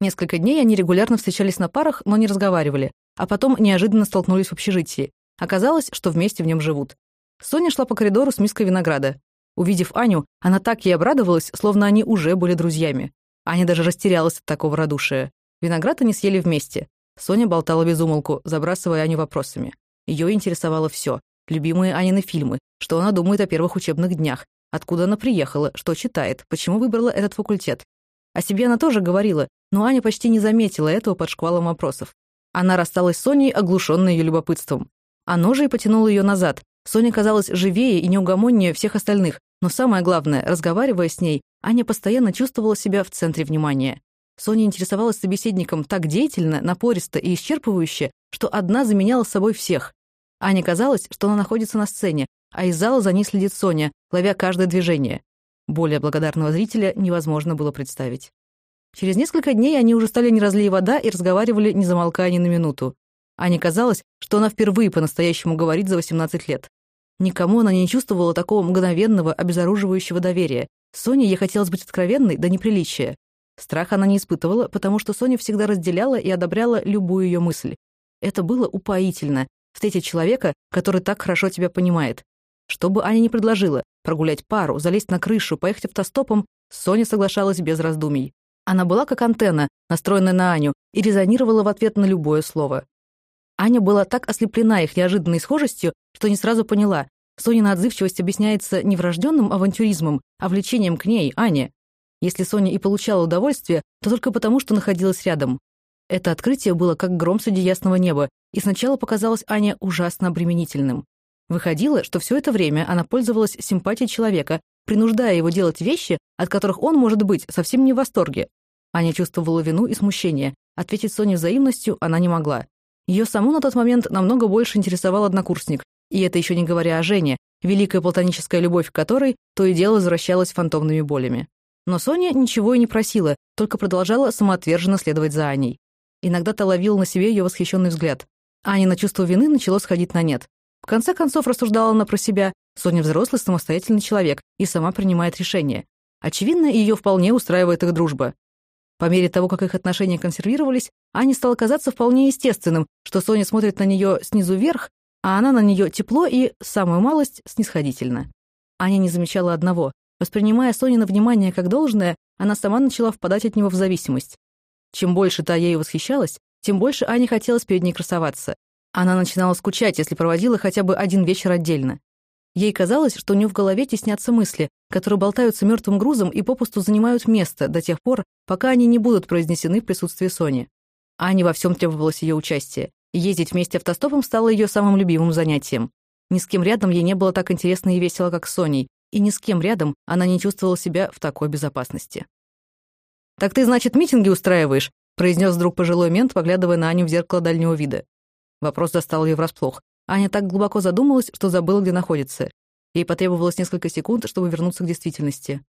Несколько дней они регулярно встречались на парах, но не разговаривали, а потом неожиданно столкнулись в общежитии. Оказалось, что вместе в нем живут. Соня шла по коридору с миской винограда. Увидев Аню, она так ей обрадовалась, словно они уже были друзьями. Аня даже растерялась от такого радушия. Виноград они съели вместе. Соня болтала без умолку, забрасывая Аню вопросами. Ее интересовало все: Любимые Анины фильмы, что она думает о первых учебных днях, откуда она приехала, что читает, почему выбрала этот факультет. О себе она тоже говорила, но Аня почти не заметила этого под шквалом вопросов. Она рассталась с Соней, оглушенной ее любопытством. Оно же и потянуло ее назад. Соня казалась живее и неугомоннее всех остальных, но самое главное, разговаривая с ней, Аня постоянно чувствовала себя в центре внимания. Соня интересовалась собеседником так деятельно, напористо и исчерпывающе, что одна заменяла собой всех. Ане казалось, что она находится на сцене, а из зала за ней следит Соня, ловя каждое движение. Более благодарного зрителя невозможно было представить. Через несколько дней они уже стали не разлей вода и разговаривали, не замолкая ни на минуту. Ане казалось, что она впервые по-настоящему говорит за 18 лет. Никому она не чувствовала такого мгновенного, обезоруживающего доверия. Соне ей хотелось быть откровенной до неприличия. Страх она не испытывала, потому что Соня всегда разделяла и одобряла любую ее мысль. Это было упоительно — встретить человека, который так хорошо тебя понимает. Что бы Аня ни предложила — прогулять пару, залезть на крышу, поехать автостопом — Соня соглашалась без раздумий. Она была как антенна, настроенная на Аню, и резонировала в ответ на любое слово. Аня была так ослеплена их неожиданной схожестью, что не сразу поняла. Сонина отзывчивость объясняется не врожденным авантюризмом, а влечением к ней, Ане. Если Соня и получала удовольствие, то только потому, что находилась рядом. Это открытие было как гром среди ясного неба, и сначала показалось Ане ужасно обременительным. Выходило, что все это время она пользовалась симпатией человека, принуждая его делать вещи, от которых он, может быть, совсем не в восторге. Аня чувствовала вину и смущение. Ответить Соне взаимностью она не могла. Ее саму на тот момент намного больше интересовал однокурсник, и это еще не говоря о Жене, великая платоническая любовь которой то и дело возвращалась фантомными болями. Но Соня ничего и не просила, только продолжала самоотверженно следовать за Аней. Иногда то ловил на себе ее восхищенный взгляд. Анина чувство вины начало сходить на нет. В конце концов, рассуждала она про себя, Соня взрослый самостоятельный человек и сама принимает решения. Очевидно, ее вполне устраивает их дружба. По мере того, как их отношения консервировались, Ане стало казаться вполне естественным, что Соня смотрит на нее снизу вверх, а она на нее тепло и, самую малость, снисходительно. Аня не замечала одного. Воспринимая Сонина внимание как должное, она сама начала впадать от него в зависимость. Чем больше та ею восхищалась, тем больше Ане хотелось перед ней красоваться. Она начинала скучать, если проводила хотя бы один вечер отдельно. Ей казалось, что у нее в голове теснятся мысли, которые болтаются мертвым грузом и попусту занимают место до тех пор, пока они не будут произнесены в присутствии Сони. Ане во всем требовалось ее участие. Ездить вместе автостопом стало ее самым любимым занятием. Ни с кем рядом ей не было так интересно и весело, как с Соней, и ни с кем рядом она не чувствовала себя в такой безопасности. «Так ты, значит, митинги устраиваешь?» произнес вдруг пожилой мент, поглядывая на Аню в зеркало дальнего вида. Вопрос застал ее врасплох. Аня так глубоко задумалась, что забыла, где находится. Ей потребовалось несколько секунд, чтобы вернуться к действительности.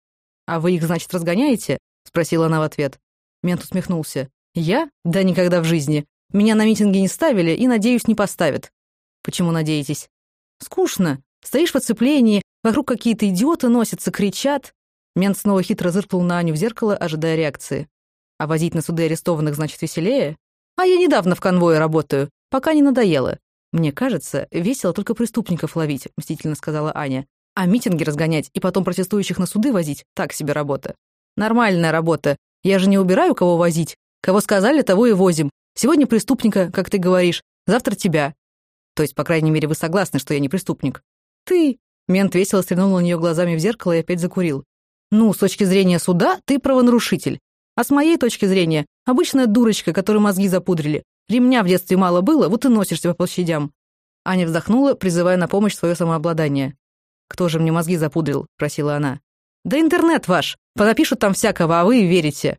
«А вы их, значит, разгоняете?» — спросила она в ответ. Мент усмехнулся. «Я? Да никогда в жизни. Меня на митинги не ставили и, надеюсь, не поставят». «Почему надеетесь?» «Скучно. Стоишь в оцеплении, вокруг какие-то идиоты носятся, кричат». Мент снова хитро зыркнул на Аню в зеркало, ожидая реакции. «А возить на суды арестованных, значит, веселее?» «А я недавно в конвое работаю, пока не надоело. «Мне кажется, весело только преступников ловить», — мстительно сказала Аня. «А митинги разгонять и потом протестующих на суды возить — так себе работа». «Нормальная работа. Я же не убираю, кого возить. Кого сказали, того и возим. Сегодня преступника, как ты говоришь, завтра тебя». То есть, по крайней мере, вы согласны, что я не преступник? «Ты...» — мент весело стрельнул на нее глазами в зеркало и опять закурил. «Ну, с точки зрения суда, ты правонарушитель. А с моей точки зрения, обычная дурочка, которой мозги запудрили. Ремня в детстве мало было, вот и носишься по площадям». Аня вздохнула, призывая на помощь свое самообладание. «Кто же мне мозги запудрил?» — просила она. «Да интернет ваш! Понапишут там всякого, а вы верите!»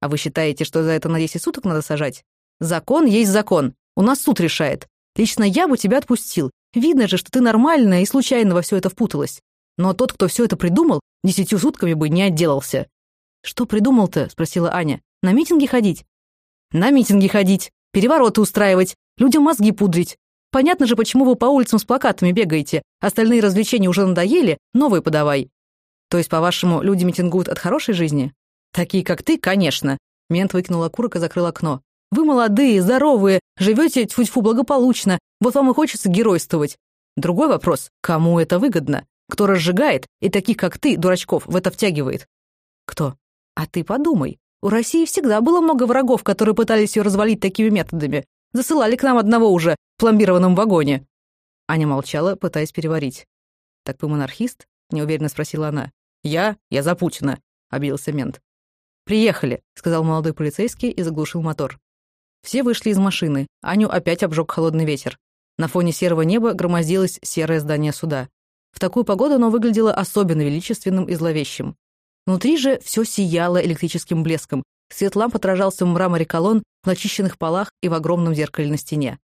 «А вы считаете, что за это на 10 суток надо сажать?» «Закон есть закон. У нас суд решает. Лично я бы тебя отпустил. Видно же, что ты нормальная и случайно во все это впуталась. Но тот, кто все это придумал, десятью сутками бы не отделался». «Что придумал-то?» — спросила Аня. «На митинги ходить?» «На митинги ходить перевороты устраивать, людям мозги пудрить. Понятно же, почему вы по улицам с плакатами бегаете. Остальные развлечения уже надоели, новые подавай. То есть, по-вашему, люди митингуют от хорошей жизни? Такие, как ты, конечно. Мент выкинул окурок и закрыл окно. Вы молодые, здоровые, живете тьфу-тьфу благополучно, вот вам и хочется геройствовать. Другой вопрос, кому это выгодно? Кто разжигает и таких, как ты, дурачков, в это втягивает? Кто? А ты подумай. У России всегда было много врагов, которые пытались ее развалить такими методами. Засылали к нам одного уже в пломбированном вагоне». Аня молчала, пытаясь переварить. «Так вы монархист?» — неуверенно спросила она. «Я? Я за Путина», — обиделся мент. «Приехали», — сказал молодой полицейский и заглушил мотор. Все вышли из машины. Аню опять обжег холодный ветер. На фоне серого неба громоздилось серое здание суда. В такую погоду оно выглядело особенно величественным и зловещим. Внутри же все сияло электрическим блеском. Свет ламп отражался в мраморе колонн, в начищенных полах и в огромном зеркале на стене.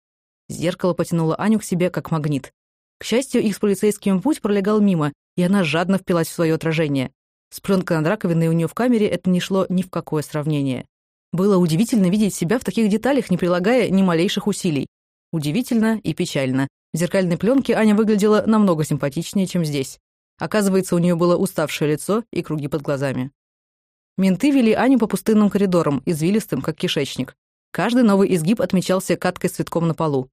Зеркало потянуло Аню к себе, как магнит. К счастью, их с полицейским путь пролегал мимо, и она жадно впилась в свое отражение. С пленкой над раковиной у нее в камере это не шло ни в какое сравнение. Было удивительно видеть себя в таких деталях, не прилагая ни малейших усилий. Удивительно и печально. В зеркальной пленке Аня выглядела намного симпатичнее, чем здесь. Оказывается, у нее было уставшее лицо и круги под глазами. Менты вели Аню по пустынным коридорам, извилистым, как кишечник. Каждый новый изгиб отмечался каткой с цветком на полу.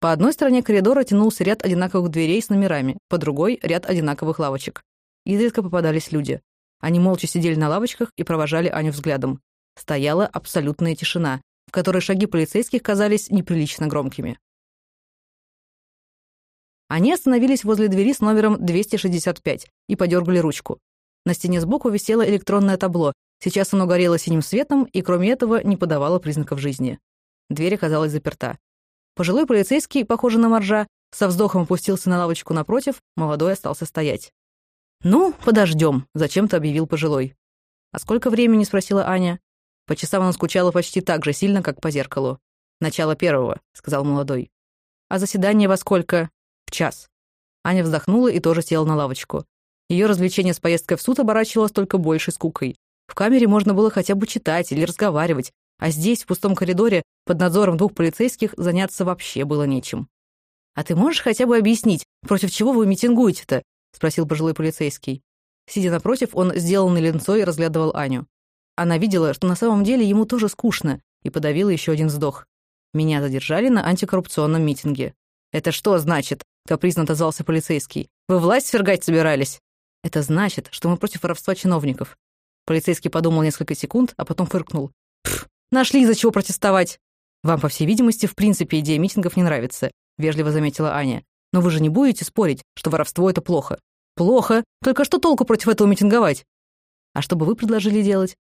По одной стороне коридора тянулся ряд одинаковых дверей с номерами, по другой — ряд одинаковых лавочек. Изредка попадались люди. Они молча сидели на лавочках и провожали Аню взглядом. Стояла абсолютная тишина, в которой шаги полицейских казались неприлично громкими. Они остановились возле двери с номером 265 и подергали ручку. На стене сбоку висело электронное табло. Сейчас оно горело синим светом и, кроме этого, не подавало признаков жизни. Дверь оказалась заперта. Пожилой полицейский, похожий на моржа, со вздохом опустился на лавочку напротив, молодой остался стоять. «Ну, подождем», — зачем-то объявил пожилой. «А сколько времени?» — спросила Аня. По часам она скучала почти так же сильно, как по зеркалу. «Начало первого», — сказал молодой. «А заседание во сколько?» «В час». Аня вздохнула и тоже села на лавочку. Ее развлечение с поездкой в суд оборачивалось только больше скукой. В камере можно было хотя бы читать или разговаривать, а здесь, в пустом коридоре, под надзором двух полицейских, заняться вообще было нечем. «А ты можешь хотя бы объяснить, против чего вы митингуете-то?» — спросил пожилой полицейский. Сидя напротив, он сделанный линцой разглядывал Аню. Она видела, что на самом деле ему тоже скучно, и подавила еще один вздох. «Меня задержали на антикоррупционном митинге». «Это что значит?» — капризно отозвался полицейский. «Вы власть свергать собирались?» «Это значит, что мы против воровства чиновников». Полицейский подумал несколько секунд, а потом фыркнул. «Пф, нашли из-за чего протестовать!» «Вам, по всей видимости, в принципе идея митингов не нравится», — вежливо заметила Аня. «Но вы же не будете спорить, что воровство — это плохо». «Плохо. Только что толку против этого митинговать?» «А что бы вы предложили делать?»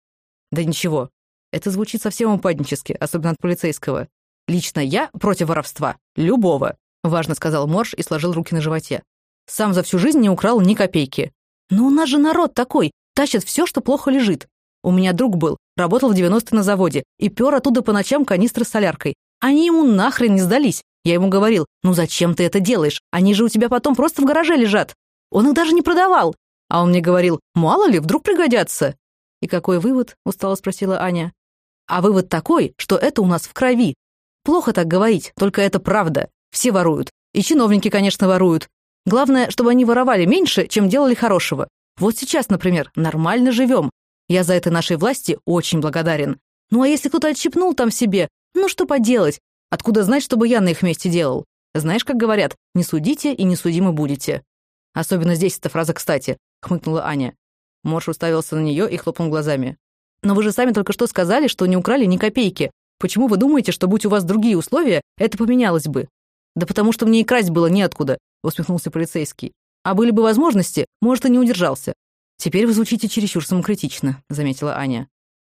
«Да ничего. Это звучит совсем упаднически, особенно от полицейского. Лично я против воровства. Любого», — важно сказал Морж и сложил руки на животе. «Сам за всю жизнь не украл ни копейки. Но у нас же народ такой, тащит все, что плохо лежит. У меня друг был, работал в 90-е на заводе и пер оттуда по ночам канистры с соляркой. Они ему нахрен не сдались. Я ему говорил, ну зачем ты это делаешь? Они же у тебя потом просто в гараже лежат. Он их даже не продавал. А он мне говорил, мало ли, вдруг пригодятся. «И какой вывод?» — устало спросила Аня. «А вывод такой, что это у нас в крови. Плохо так говорить, только это правда. Все воруют. И чиновники, конечно, воруют. Главное, чтобы они воровали меньше, чем делали хорошего. Вот сейчас, например, нормально живем. Я за это нашей власти очень благодарен. Ну а если кто-то отщипнул там себе, ну что поделать? Откуда знать, чтобы я на их месте делал? Знаешь, как говорят, не судите и не судимы будете. Особенно здесь эта фраза кстати, хмыкнула Аня. Морж уставился на нее и хлопнул глазами. «Но вы же сами только что сказали, что не украли ни копейки. Почему вы думаете, что, будь у вас другие условия, это поменялось бы?» «Да потому что мне и красть было неоткуда», — усмехнулся полицейский. «А были бы возможности, может, и не удержался». «Теперь вы звучите чересчур самокритично», — заметила Аня.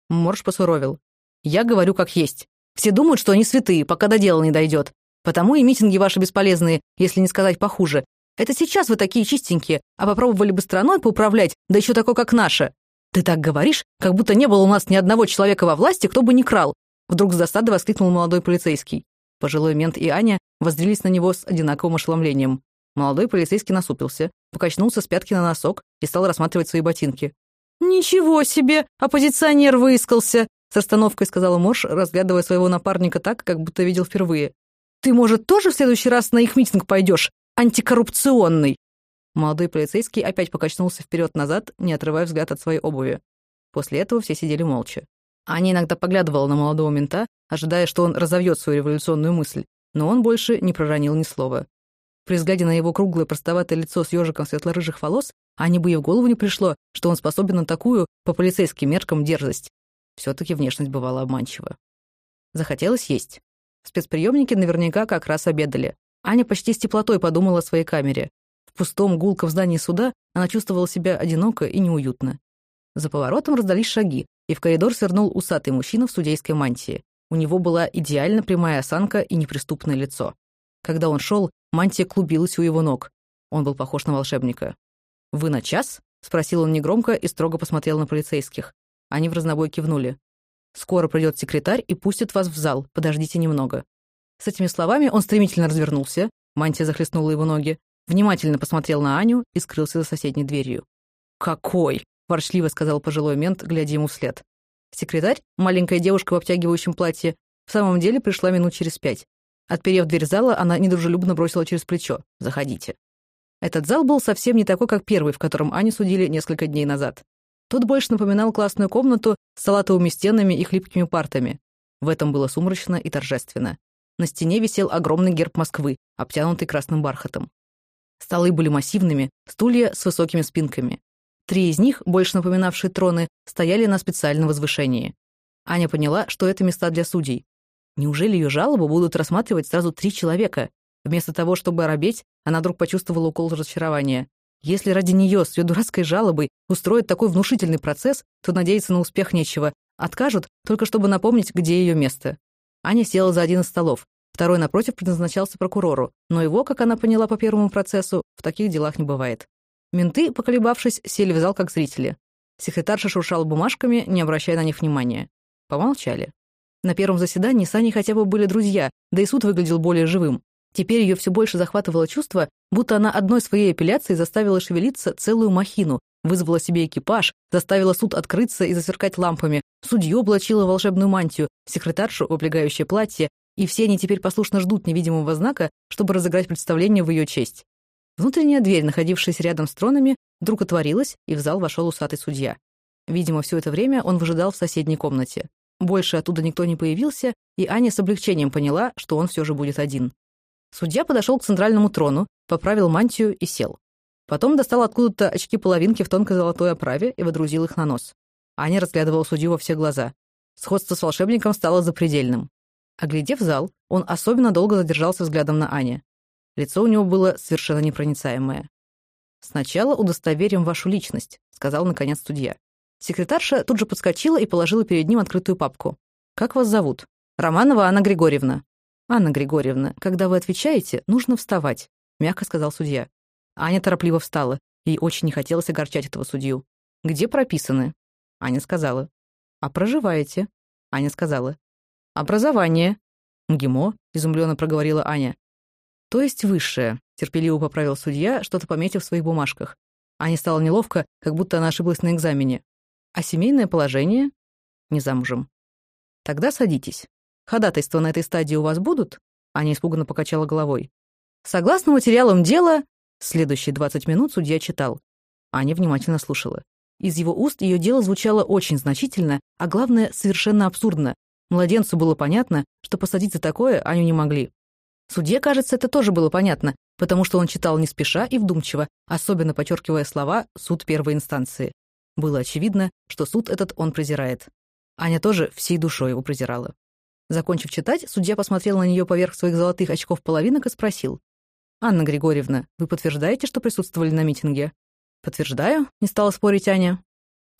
Морж посуровил. «Я говорю как есть. Все думают, что они святые, пока до дела не дойдет. Потому и митинги ваши бесполезные, если не сказать похуже. Это сейчас вы такие чистенькие, а попробовали бы страной поуправлять, да еще такой, как наша. Ты так говоришь, как будто не было у нас ни одного человека во власти, кто бы не крал. Вдруг с досады воскликнул молодой полицейский. Пожилой мент и Аня воздрились на него с одинаковым ошеломлением. Молодой полицейский насупился, покачнулся с пятки на носок и стал рассматривать свои ботинки. «Ничего себе! Оппозиционер выискался!» с остановкой сказала Мош, разглядывая своего напарника так, как будто видел впервые. «Ты, может, тоже в следующий раз на их митинг пойдешь? антикоррупционный!» Молодой полицейский опять покачнулся вперед-назад, не отрывая взгляд от своей обуви. После этого все сидели молча. Аня иногда поглядывала на молодого мента, ожидая, что он разовьет свою революционную мысль, но он больше не проронил ни слова. При взгляде на его круглое простоватое лицо с ежиком светло-рыжих волос, Ане бы и в голову не пришло, что он способен на такую, по полицейским меркам, дерзость. все таки внешность бывала обманчива. Захотелось есть. В спецприемнике наверняка как раз обедали. Аня почти с теплотой подумала о своей камере. В пустом гулком здании суда она чувствовала себя одиноко и неуютно. За поворотом раздались шаги, и в коридор свернул усатый мужчина в судейской мантии. У него была идеально прямая осанка и неприступное лицо. Когда он шел, мантия клубилась у его ног. Он был похож на волшебника. «Вы на час?» — спросил он негромко и строго посмотрел на полицейских. Они в разнобой кивнули. «Скоро придет секретарь и пустит вас в зал. Подождите немного». С этими словами он стремительно развернулся, мантия захлестнула его ноги, внимательно посмотрел на Аню и скрылся за соседней дверью. «Какой!» — ворчливо сказал пожилой мент, глядя ему вслед. Секретарь, маленькая девушка в обтягивающем платье, в самом деле пришла минут через пять. Отперев дверь зала, она недружелюбно бросила через плечо. «Заходите». Этот зал был совсем не такой, как первый, в котором Аню судили несколько дней назад. Тот больше напоминал классную комнату с салатовыми стенами и хлипкими партами. В этом было сумрачно и торжественно. На стене висел огромный герб Москвы, обтянутый красным бархатом. Столы были массивными, стулья с высокими спинками. Три из них, больше напоминавшие троны, стояли на специальном возвышении. Аня поняла, что это места для судей. Неужели ее жалобу будут рассматривать сразу три человека? Вместо того, чтобы оробеть, она вдруг почувствовала укол разочарования. Если ради нее с ее дурацкой жалобой устроят такой внушительный процесс, то надеяться на успех нечего. Откажут, только чтобы напомнить, где ее место. Аня села за один из столов. Второй напротив предназначался прокурору, но его, как она поняла по первому процессу, в таких делах не бывает. Менты, поколебавшись, сели в зал как зрители. Секретарша шуршала бумажками, не обращая на них внимания. Помолчали. На первом заседании с Аней хотя бы были друзья, да и суд выглядел более живым. Теперь ее все больше захватывало чувство, будто она одной своей апелляцией заставила шевелиться целую махину, вызвала себе экипаж, заставила суд открыться и засверкать лампами, судью облачила волшебную мантию, секретаршу — облегающее платье, и все они теперь послушно ждут невидимого знака, чтобы разыграть представление в ее честь. Внутренняя дверь, находившаяся рядом с тронами, вдруг отворилась, и в зал вошел усатый судья. Видимо, все это время он выжидал в соседней комнате. Больше оттуда никто не появился, и Аня с облегчением поняла, что он все же будет один. Судья подошел к центральному трону, поправил мантию и сел. Потом достал откуда-то очки-половинки в тонкой золотой оправе и водрузил их на нос. Аня разглядывала судью во все глаза. Сходство с волшебником стало запредельным. Оглядев зал, он особенно долго задержался взглядом на Ане. Лицо у него было совершенно непроницаемое. «Сначала удостоверим вашу личность», — сказал, наконец, судья. Секретарша тут же подскочила и положила перед ним открытую папку. «Как вас зовут?» «Романова Анна Григорьевна». «Анна Григорьевна, когда вы отвечаете, нужно вставать», — мягко сказал судья. Аня торопливо встала. Ей очень не хотелось огорчать этого судью. «Где прописаны?» Аня сказала. «А проживаете?» Аня сказала. «Образование». «МГИМО», — изумленно проговорила Аня. «То есть высшее», — терпеливо поправил судья, что-то пометив в своих бумажках. Аня стала неловко, как будто она ошиблась на экзамене. «А семейное положение?» «Не замужем». «Тогда садитесь. Ходатайства на этой стадии у вас будут?» Аня испуганно покачала головой. «Согласно материалам дела...» Следующие 20 минут судья читал. Аня внимательно слушала. Из его уст ее дело звучало очень значительно, а главное, совершенно абсурдно. Младенцу было понятно, что посадить за такое Аню не могли. Судье, кажется, это тоже было понятно, потому что он читал не спеша и вдумчиво, особенно подчеркивая слова «суд первой инстанции». Было очевидно, что суд этот он презирает. Аня тоже всей душой его презирала. Закончив читать, судья посмотрел на нее поверх своих золотых очков половинок и спросил. «Анна Григорьевна, вы подтверждаете, что присутствовали на митинге?» «Подтверждаю», — не стала спорить Аня.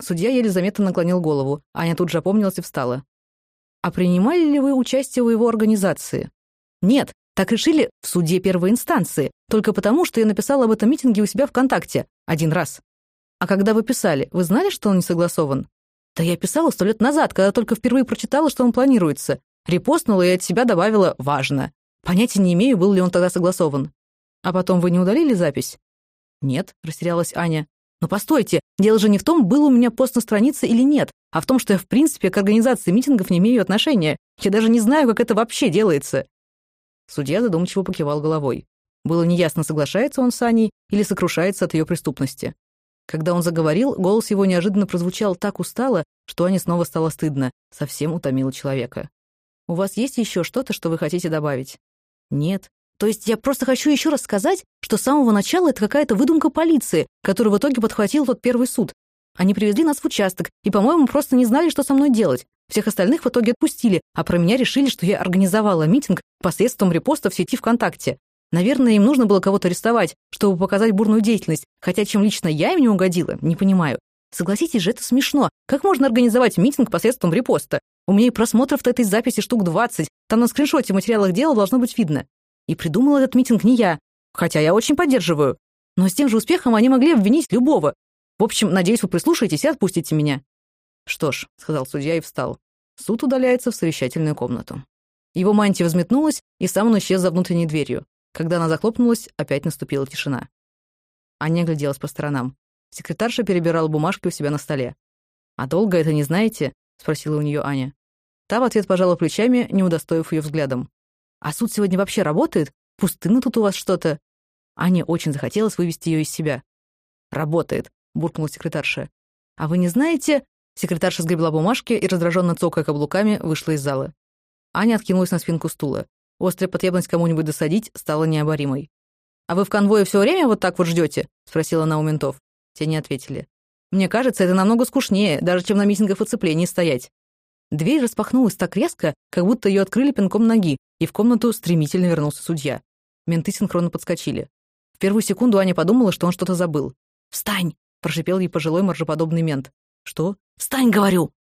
Судья еле заметно наклонил голову. Аня тут же опомнилась и встала. «А принимали ли вы участие в его организации?» «Нет, так решили в суде первой инстанции, только потому, что я написала об этом митинге у себя ВКонтакте. Один раз. А когда вы писали, вы знали, что он не согласован? Да я писала сто лет назад, когда только впервые прочитала, что он планируется. Репостнула и от себя добавила «важно». Понятия не имею, был ли он тогда согласован. А потом вы не удалили запись? Нет, растерялась Аня. Но постойте, дело же не в том, был у меня пост на странице или нет, а в том, что я в принципе к организации митингов не имею отношения. Я даже не знаю, как это вообще делается. Судья задумчиво покивал головой. Было неясно, соглашается он с Аней или сокрушается от ее преступности. Когда он заговорил, голос его неожиданно прозвучал так устало, что Ане снова стало стыдно, совсем утомил человека. «У вас есть еще что-то, что вы хотите добавить?» «Нет. То есть я просто хочу еще раз сказать, что с самого начала это какая-то выдумка полиции, которую в итоге подхватил тот первый суд. Они привезли нас в участок и, по-моему, просто не знали, что со мной делать. Всех остальных в итоге отпустили, а про меня решили, что я организовала митинг посредством репоста в сети ВКонтакте. Наверное, им нужно было кого-то арестовать, чтобы показать бурную деятельность, хотя чем лично я им не угодила, не понимаю. Согласитесь же, это смешно. Как можно организовать митинг посредством репоста? У меня и просмотров-то этой записи штук 20. Там на скриншоте материалах дела должно быть видно. И придумал этот митинг не я, хотя я очень поддерживаю. Но с тем же успехом они могли обвинить любого. В общем, надеюсь, вы прислушаетесь и отпустите меня. «Что ж», — сказал судья и встал. Суд удаляется в совещательную комнату. Его мантия взметнулась, и сам он исчез за внутренней дверью. Когда она захлопнулась, опять наступила тишина. Аня огляделась по сторонам. Секретарша перебирала бумажки у себя на столе. «А долго это не знаете?» — спросила у нее Аня. Та в ответ пожала плечами, не удостоив ее взглядом. «А суд сегодня вообще работает? Пустынно тут у вас что-то?» Ане очень захотелось вывести ее из себя. «Работает», — буркнула секретарша. «А вы не знаете...» Секретарша сгребла бумажки и, раздраженно цокая каблуками, вышла из зала. Аня откинулась на спинку стула. Острая потребность кому-нибудь досадить стала необоримой. «А вы в конвое все время вот так вот ждете? спросила она у ментов. Те не ответили. «Мне кажется, это намного скучнее, даже чем на митингах оцеплений стоять». Дверь распахнулась так резко, как будто ее открыли пинком ноги, и в комнату стремительно вернулся судья. Менты синхронно подскочили. В первую секунду Аня подумала, что он что-то забыл. «Встань!» — прошипел ей пожилой моржеподобный мент. «Что?» «Встань, говорю!»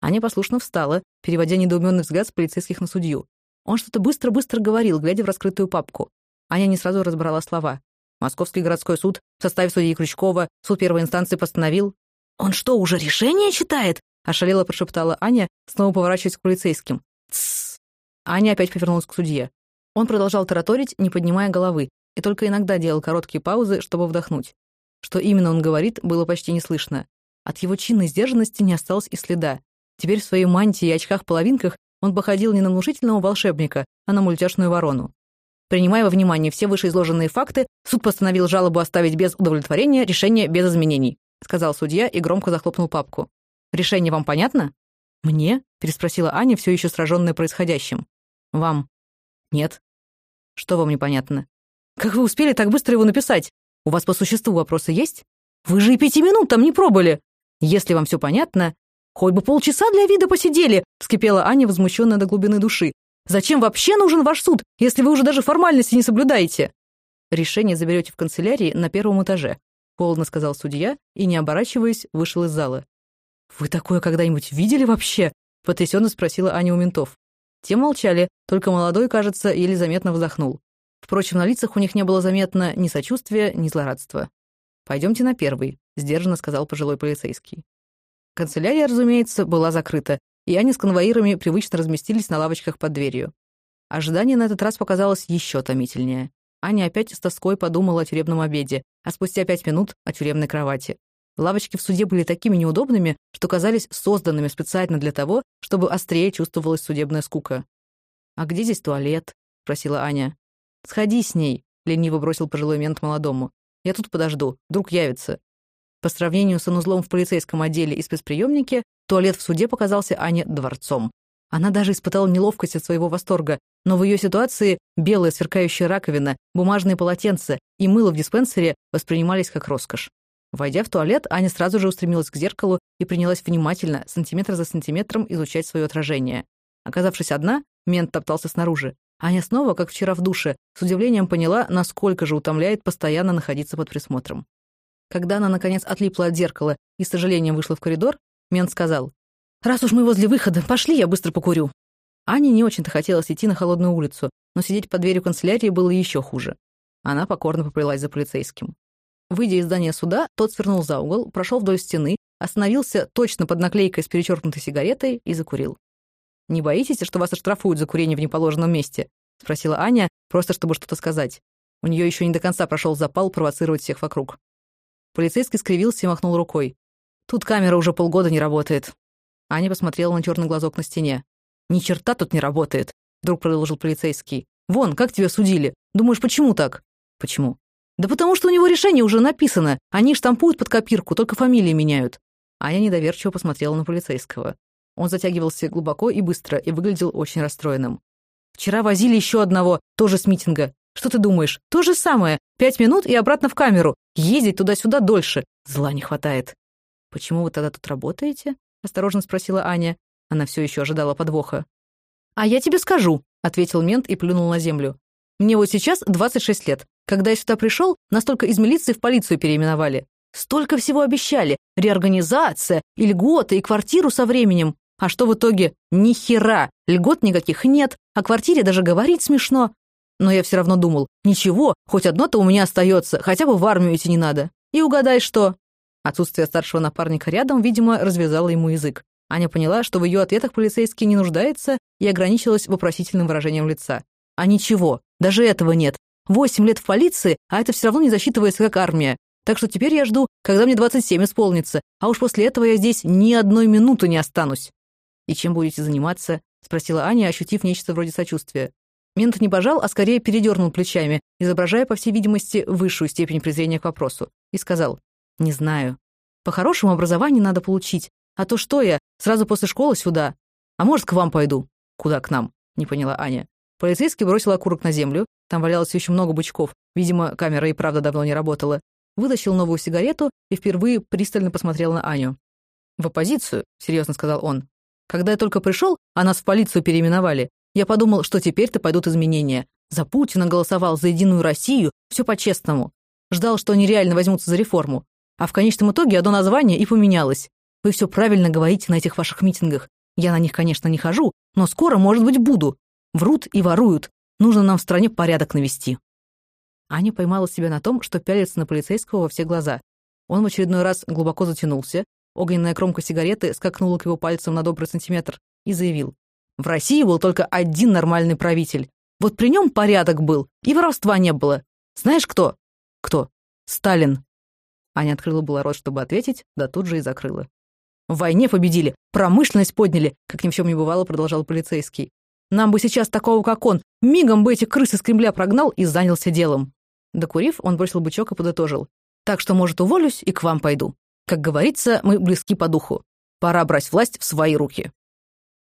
Аня послушно встала, переводя недоуменный взгляд с полицейских на судью. Он что-то быстро-быстро говорил, глядя в раскрытую папку. Аня не сразу разобрала слова. Московский городской суд в составе судьи Крючкова, суд первой инстанции постановил. «Он что, уже решение читает?» — ошалело прошептала Аня, снова поворачиваясь к полицейским. «Тссс!» Аня опять повернулась к судье. Он продолжал тараторить, не поднимая головы, и только иногда делал короткие паузы, чтобы вдохнуть. Что именно он говорит, было почти не слышно. От его чинной сдержанности не осталось и следа. Теперь в своей мантии и очках-половинках он походил не на внушительного волшебника, а на мультяшную ворону. Принимая во внимание все вышеизложенные факты, суд постановил жалобу оставить без удовлетворения, решение без изменений», — сказал судья и громко захлопнул папку. «Решение вам понятно?» «Мне?» — переспросила Аня, все еще сраженная происходящим. «Вам?» «Нет». «Что вам непонятно?» «Как вы успели так быстро его написать? У вас по существу вопросы есть? Вы же и пяти минут там не пробыли. Если вам все понятно, хоть бы полчаса для вида посидели», — вскипела Аня, возмущенная до глубины души. Зачем вообще нужен ваш суд, если вы уже даже формальности не соблюдаете?» «Решение заберете в канцелярии на первом этаже», — холодно сказал судья и, не оборачиваясь, вышел из зала. «Вы такое когда-нибудь видели вообще?» — потрясенно спросила Аня у ментов. Те молчали, только молодой, кажется, еле заметно вздохнул. Впрочем, на лицах у них не было заметно ни сочувствия, ни злорадства. «Пойдемте на первый», — сдержанно сказал пожилой полицейский. Канцелярия, разумеется, была закрыта, и они с конвоирами привычно разместились на лавочках под дверью. Ожидание на этот раз показалось еще томительнее. Аня опять с тоской подумала о тюремном обеде, а спустя пять минут — о тюремной кровати. Лавочки в суде были такими неудобными, что казались созданными специально для того, чтобы острее чувствовалась судебная скука. «А где здесь туалет?» — спросила Аня. «Сходи с ней», — лениво бросил пожилой мент молодому. «Я тут подожду, вдруг явится». По сравнению с санузлом в полицейском отделе и спецприемнике, туалет в суде показался Ане дворцом. Она даже испытала неловкость от своего восторга, но в ее ситуации белая сверкающая раковина, бумажные полотенца и мыло в диспенсере воспринимались как роскошь. Войдя в туалет, Аня сразу же устремилась к зеркалу и принялась внимательно, сантиметр за сантиметром, изучать свое отражение. Оказавшись одна, мент топтался снаружи. Аня снова, как вчера в душе, с удивлением поняла, насколько же утомляет постоянно находиться под присмотром. Когда она, наконец, отлипла от зеркала и с сожалением вышла в коридор, мент сказал, «Раз уж мы возле выхода, пошли, я быстро покурю». Ане не очень-то хотелось идти на холодную улицу, но сидеть под дверью канцелярии было еще хуже. Она покорно поплелась за полицейским. Выйдя из здания суда, тот свернул за угол, прошел вдоль стены, остановился точно под наклейкой с перечеркнутой сигаретой и закурил. «Не боитесь, что вас оштрафуют за курение в неположенном месте?» — спросила Аня, просто чтобы что-то сказать. У нее еще не до конца прошел запал провоцировать всех вокруг. Полицейский скривился и махнул рукой. «Тут камера уже полгода не работает». Аня посмотрела на черный глазок на стене. «Ни черта тут не работает», — вдруг продолжил полицейский. «Вон, как тебя судили? Думаешь, почему так?» «Почему?» «Да потому что у него решение уже написано. Они штампуют под копирку, только фамилии меняют». Аня недоверчиво посмотрела на полицейского. Он затягивался глубоко и быстро и выглядел очень расстроенным. «Вчера возили еще одного, тоже с митинга. Что ты думаешь? То же самое. Пять минут и обратно в камеру. Ездить туда-сюда дольше. Зла не хватает. «Почему вы тогда тут работаете?» — осторожно спросила Аня. Она все еще ожидала подвоха. «А я тебе скажу», — ответил мент и плюнул на землю. «Мне вот сейчас 26 лет. Когда я сюда пришел, настолько из милиции в полицию переименовали. Столько всего обещали. Реорганизация, и льготы, и квартиру со временем. А что в итоге? Ни хера. Льгот никаких нет. О квартире даже говорить смешно. Но я все равно думал, ничего, хоть одно-то у меня остается, хотя бы в армию идти не надо. И угадай, что? Отсутствие старшего напарника рядом, видимо, развязало ему язык. Аня поняла, что в ее ответах полицейский не нуждается, и ограничилась вопросительным выражением лица. А ничего, даже этого нет. Восемь лет в полиции, а это все равно не засчитывается как армия. Так что теперь я жду, когда мне 27 исполнится, а уж после этого я здесь ни одной минуты не останусь. «И чем будете заниматься?» — спросила Аня, ощутив нечто вроде сочувствия. Мент не пожал, а скорее передернул плечами, изображая, по всей видимости, высшую степень презрения к вопросу, и сказал, «Не знаю. По-хорошему образование надо получить, а то что я, сразу после школы сюда? А может, к вам пойду?» «Куда к нам?» — не поняла Аня. Полицейский бросил окурок на землю, там валялось еще много бычков, видимо, камера и правда давно не работала, вытащил новую сигарету и впервые пристально посмотрел на Аню. «В оппозицию», — серьезно сказал он. «Когда я только пришел, а нас в полицию переименовали, я подумал, что теперь-то пойдут изменения. За Путина голосовал, за Единую Россию, все по-честному. Ждал, что они реально возьмутся за реформу. А в конечном итоге одно название и поменялось. Вы все правильно говорите на этих ваших митингах. Я на них, конечно, не хожу, но скоро, может быть, буду. Врут и воруют. Нужно нам в стране порядок навести. Аня поймала себя на том, что пялится на полицейского во все глаза. Он в очередной раз глубоко затянулся, огненная кромка сигареты скакнула к его пальцам на добрый сантиметр и заявил. «В России был только один нормальный правитель. Вот при нем порядок был, и воровства не было. Знаешь кто?» «Кто?» «Сталин». Аня открыла было рот, чтобы ответить, да тут же и закрыла. В войне победили, промышленность подняли, как ни в чем не бывало, продолжал полицейский. Нам бы сейчас такого, как он, мигом бы эти крысы с Кремля прогнал и занялся делом. Докурив, он бросил бычок и подытожил. Так что, может, уволюсь и к вам пойду. Как говорится, мы близки по духу. Пора брать власть в свои руки.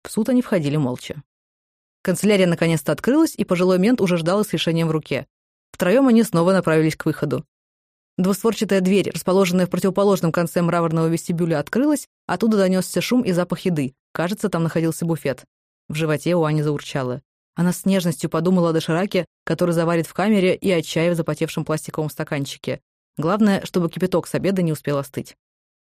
В суд они входили молча. Канцелярия наконец-то открылась, и пожилой мент уже ждал с решением в руке. Втроем они снова направились к выходу. Двустворчатая дверь, расположенная в противоположном конце мраморного вестибюля, открылась, оттуда донесся шум и запах еды. Кажется, там находился буфет. В животе у Ани заурчало. Она с нежностью подумала о дошираке, который заварит в камере, и о чае в запотевшем пластиковом стаканчике. Главное, чтобы кипяток с обеда не успел остыть.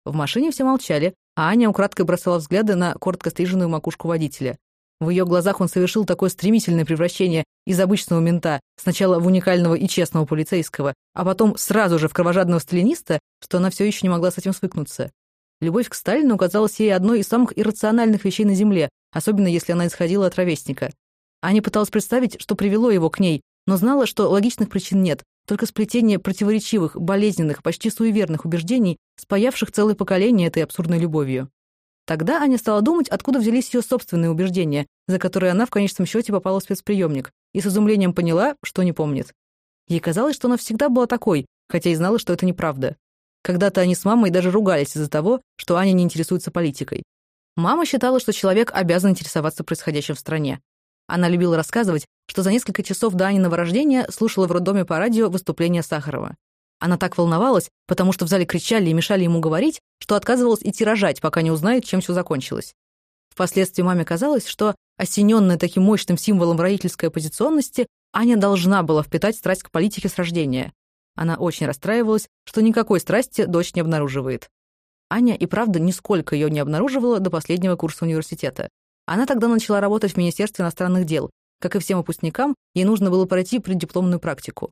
В машине все молчали, а Аня украдкой бросала взгляды на коротко стриженную макушку водителя. В ее глазах он совершил такое стремительное превращение из обычного мента, сначала в уникального и честного полицейского, а потом сразу же в кровожадного сталиниста, что она все еще не могла с этим свыкнуться. Любовь к Сталину казалась ей одной из самых иррациональных вещей на Земле, особенно если она исходила от ровесника. Аня пыталась представить, что привело его к ней, но знала, что логичных причин нет, только сплетение противоречивых, болезненных, почти суеверных убеждений, спаявших целое поколение этой абсурдной любовью. Тогда Аня стала думать, откуда взялись ее собственные убеждения, за которые она в конечном счете попала в спецприемник, и с изумлением поняла, что не помнит. Ей казалось, что она всегда была такой, хотя и знала, что это неправда. Когда-то они с мамой даже ругались из-за того, что Аня не интересуется политикой. Мама считала, что человек обязан интересоваться происходящим в стране. Она любила рассказывать, что за несколько часов до Аниного рождения слушала в роддоме по радио выступление Сахарова. Она так волновалась, потому что в зале кричали и мешали ему говорить, что отказывалась идти рожать, пока не узнает, чем все закончилось. Впоследствии маме казалось, что, осененная таким мощным символом родительской оппозиционности, Аня должна была впитать страсть к политике с рождения. Она очень расстраивалась, что никакой страсти дочь не обнаруживает. Аня и правда нисколько ее не обнаруживала до последнего курса университета. Она тогда начала работать в Министерстве иностранных дел. Как и всем выпускникам, ей нужно было пройти преддипломную практику.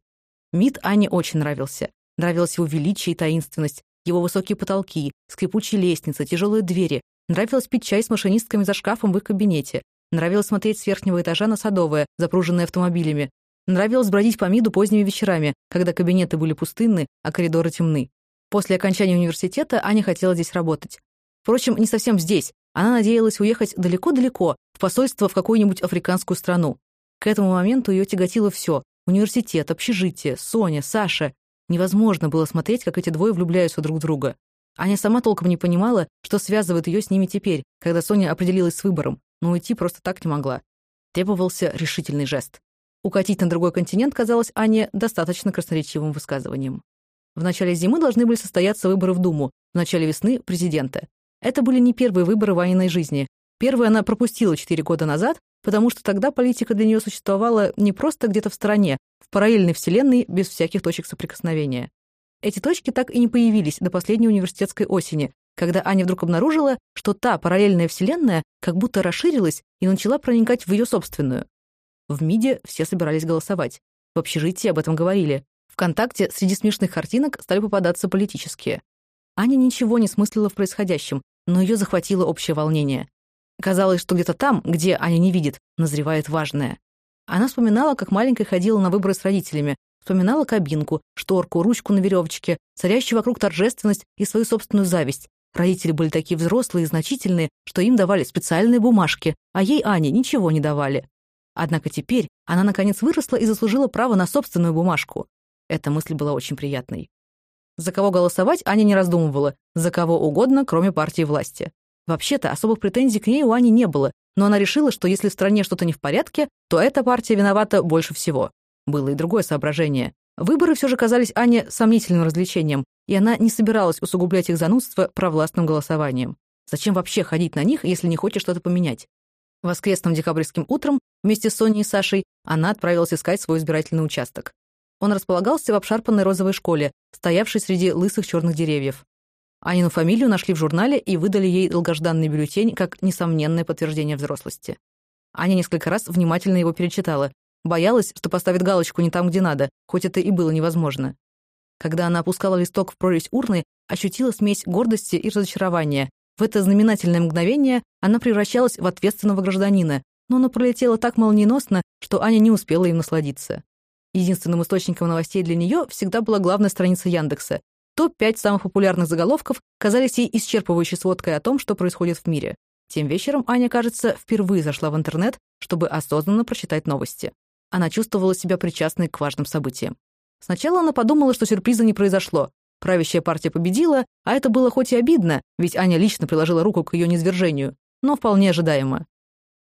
МИД Ане очень нравился. Нравилось его величие и таинственность, его высокие потолки, скрипучие лестницы, тяжелые двери. Нравилось пить чай с машинистками за шкафом в их кабинете. Нравилось смотреть с верхнего этажа на Садовое, запруженное автомобилями. Нравилось бродить по МИДу поздними вечерами, когда кабинеты были пустынны, а коридоры темны. После окончания университета Аня хотела здесь работать. Впрочем, не совсем здесь. Она надеялась уехать далеко-далеко, в посольство в какую-нибудь африканскую страну. К этому моменту ее тяготило все Университет, общежитие, Соня, Саша. Невозможно было смотреть, как эти двое влюбляются друг в друга. Аня сама толком не понимала, что связывает ее с ними теперь, когда Соня определилась с выбором, но уйти просто так не могла. Требовался решительный жест. Укатить на другой континент казалось Ане достаточно красноречивым высказыванием. В начале зимы должны были состояться выборы в Думу, в начале весны — президента. Это были не первые выборы в Аниной жизни. Первые она пропустила четыре года назад, потому что тогда политика для нее существовала не просто где-то в стороне, в параллельной вселенной без всяких точек соприкосновения. Эти точки так и не появились до последней университетской осени, когда Аня вдруг обнаружила, что та параллельная вселенная как будто расширилась и начала проникать в ее собственную. В МИДе все собирались голосовать. В общежитии об этом говорили. Вконтакте среди смешных картинок стали попадаться политические. Аня ничего не смыслила в происходящем, но ее захватило общее волнение. Казалось, что где-то там, где Аня не видит, назревает важное. Она вспоминала, как маленькая ходила на выборы с родителями, вспоминала кабинку, шторку, ручку на веревочке, царящую вокруг торжественность и свою собственную зависть. Родители были такие взрослые и значительные, что им давали специальные бумажки, а ей, Ане, ничего не давали. Однако теперь она, наконец, выросла и заслужила право на собственную бумажку. Эта мысль была очень приятной. За кого голосовать Аня не раздумывала, за кого угодно, кроме партии власти. Вообще-то особых претензий к ней у Ани не было, но она решила, что если в стране что-то не в порядке, то эта партия виновата больше всего. Было и другое соображение. Выборы все же казались Ане сомнительным развлечением, и она не собиралась усугублять их занудство провластным голосованием. Зачем вообще ходить на них, если не хочешь что-то поменять? Воскресным декабрьским утром вместе с Соней и Сашей она отправилась искать свой избирательный участок. Он располагался в обшарпанной розовой школе, стоявшей среди лысых черных деревьев. Анину фамилию нашли в журнале и выдали ей долгожданный бюллетень как несомненное подтверждение взрослости. Аня несколько раз внимательно его перечитала. Боялась, что поставит галочку не там, где надо, хоть это и было невозможно. Когда она опускала листок в прорезь урны, ощутила смесь гордости и разочарования. В это знаменательное мгновение она превращалась в ответственного гражданина, но оно пролетело так молниеносно, что Аня не успела им насладиться. Единственным источником новостей для нее всегда была главная страница Яндекса. Топ-5 самых популярных заголовков казались ей исчерпывающей сводкой о том, что происходит в мире. Тем вечером Аня, кажется, впервые зашла в интернет, чтобы осознанно прочитать новости. Она чувствовала себя причастной к важным событиям. Сначала она подумала, что сюрприза не произошло. Правящая партия победила, а это было хоть и обидно, ведь Аня лично приложила руку к ее низвержению, но вполне ожидаемо.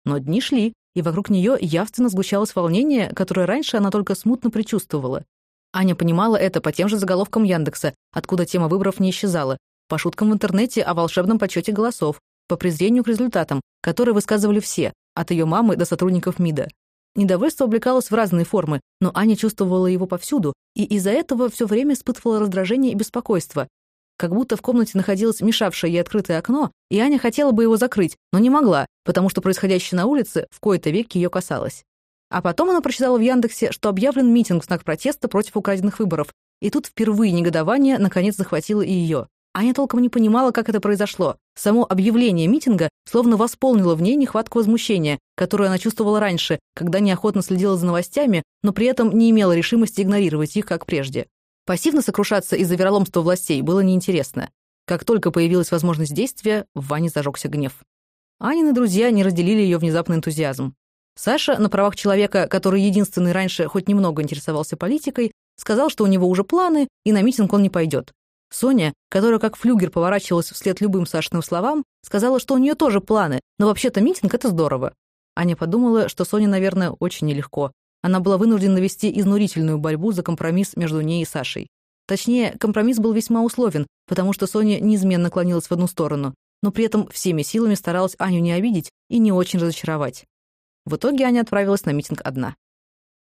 Но дни шли, и вокруг нее явственно сгущалось волнение, которое раньше она только смутно предчувствовала. Аня понимала это по тем же заголовкам Яндекса, откуда тема выборов не исчезала, по шуткам в интернете о волшебном подсчете голосов, по презрению к результатам, которые высказывали все, от ее мамы до сотрудников МИДа. Недовольство облекалось в разные формы, но Аня чувствовала его повсюду, и из-за этого все время испытывала раздражение и беспокойство. Как будто в комнате находилось мешавшее ей открытое окно, и Аня хотела бы его закрыть, но не могла, потому что происходящее на улице в кои-то веки ее касалось. А потом она прочитала в Яндексе, что объявлен митинг в знак протеста против украденных выборов, и тут впервые негодование наконец захватило и ее. Аня толком не понимала, как это произошло. Само объявление митинга словно восполнило в ней нехватку возмущения, которую она чувствовала раньше, когда неохотно следила за новостями, но при этом не имела решимости игнорировать их, как прежде. Пассивно сокрушаться из-за вероломства властей было неинтересно. Как только появилась возможность действия, в Ване зажегся гнев. Анины друзья не разделили ее внезапный энтузиазм. Саша, на правах человека, который единственный раньше хоть немного интересовался политикой, сказал, что у него уже планы, и на митинг он не пойдет. Соня, которая как флюгер поворачивалась вслед любым Сашиным словам, сказала, что у нее тоже планы, но вообще-то митинг — это здорово. Аня подумала, что Соне, наверное, очень нелегко. Она была вынуждена вести изнурительную борьбу за компромисс между ней и Сашей. Точнее, компромисс был весьма условен, потому что Соня неизменно клонилась в одну сторону, но при этом всеми силами старалась Аню не обидеть и не очень разочаровать. В итоге Аня отправилась на митинг одна.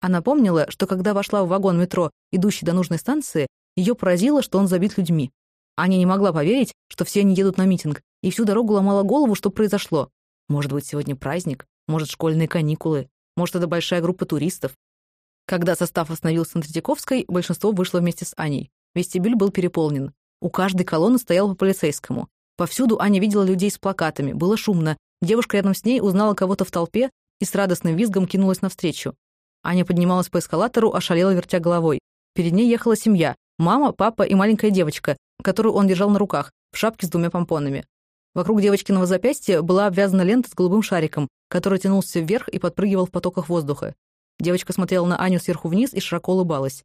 Она помнила, что когда вошла в вагон метро, идущий до нужной станции, ее поразило, что он забит людьми. Аня не могла поверить, что все они едут на митинг, и всю дорогу ломала голову, что произошло. Может быть, сегодня праздник? Может, школьные каникулы? Может, это большая группа туристов? Когда состав остановился на Третьяковской, большинство вышло вместе с Аней. Вестибюль был переполнен. У каждой колонны стоял по полицейскому. Повсюду Аня видела людей с плакатами, было шумно. Девушка рядом с ней узнала кого-то в толпе и с радостным визгом кинулась навстречу. Аня поднималась по эскалатору, ошалела, вертя головой. Перед ней ехала семья. Мама, папа и маленькая девочка, которую он держал на руках, в шапке с двумя помпонами. Вокруг девочкиного запястья была обвязана лента с голубым шариком, который тянулся вверх и подпрыгивал в потоках воздуха. Девочка смотрела на Аню сверху вниз и широко улыбалась.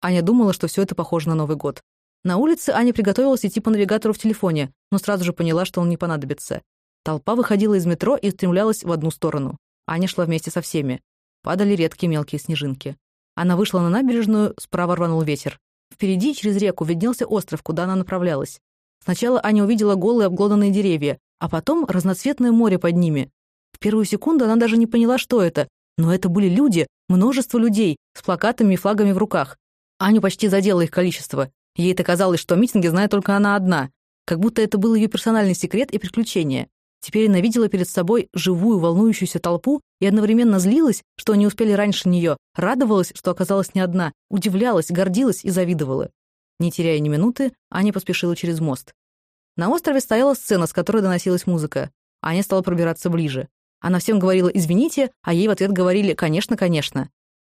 Аня думала, что все это похоже на Новый год. На улице Аня приготовилась идти по навигатору в телефоне, но сразу же поняла, что он не понадобится. Толпа выходила из метро и устремлялась в одну сторону. Аня шла вместе со всеми. Падали редкие мелкие снежинки. Она вышла на набережную, справа рванул ветер. Впереди, через реку, виднелся остров, куда она направлялась. Сначала Аня увидела голые обглоданные деревья, а потом разноцветное море под ними. В первую секунду она даже не поняла, что это, но это были люди, множество людей, с плакатами и флагами в руках. Аню почти задело их количество. Ей это казалось, что о митинге знает только она одна, как будто это был ее персональный секрет и приключение. Теперь она видела перед собой живую, волнующуюся толпу и одновременно злилась, что они успели раньше нее, радовалась, что оказалась не одна, удивлялась, гордилась и завидовала. Не теряя ни минуты, Аня поспешила через мост. На острове стояла сцена, с которой доносилась музыка. Аня стала пробираться ближе. Она всем говорила «извините», а ей в ответ говорили «конечно, конечно».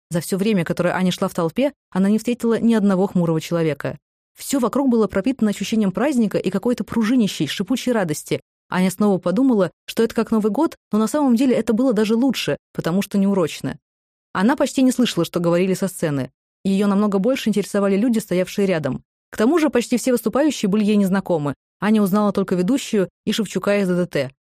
За все время, которое Аня шла в толпе, она не встретила ни одного хмурого человека. Все вокруг было пропитано ощущением праздника и какой-то пружинищей, шипучей радости, Аня снова подумала, что это как Новый год, но на самом деле это было даже лучше, потому что неурочно. Она почти не слышала, что говорили со сцены. Ее намного больше интересовали люди, стоявшие рядом. К тому же почти все выступающие были ей незнакомы. Аня узнала только ведущую и Шевчука из ДДТ.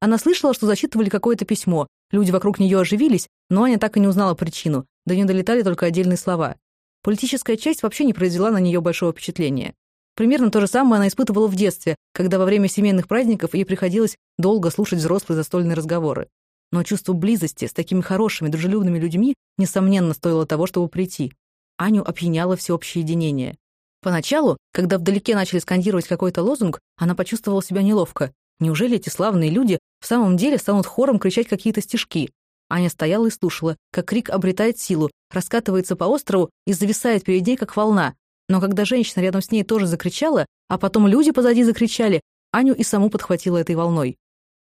Она слышала, что зачитывали какое-то письмо. Люди вокруг нее оживились, но Аня так и не узнала причину. До нее долетали только отдельные слова. Политическая часть вообще не произвела на нее большого впечатления. Примерно то же самое она испытывала в детстве, когда во время семейных праздников ей приходилось долго слушать взрослые застольные разговоры. Но чувство близости с такими хорошими, дружелюбными людьми, несомненно, стоило того, чтобы прийти. Аню опьяняло всеобщее единение. Поначалу, когда вдалеке начали скандировать какой-то лозунг, она почувствовала себя неловко. Неужели эти славные люди в самом деле станут хором кричать какие-то стишки? Аня стояла и слушала, как крик обретает силу, раскатывается по острову и зависает перед ней, как волна. Но когда женщина рядом с ней тоже закричала, а потом люди позади закричали, Аню и саму подхватила этой волной.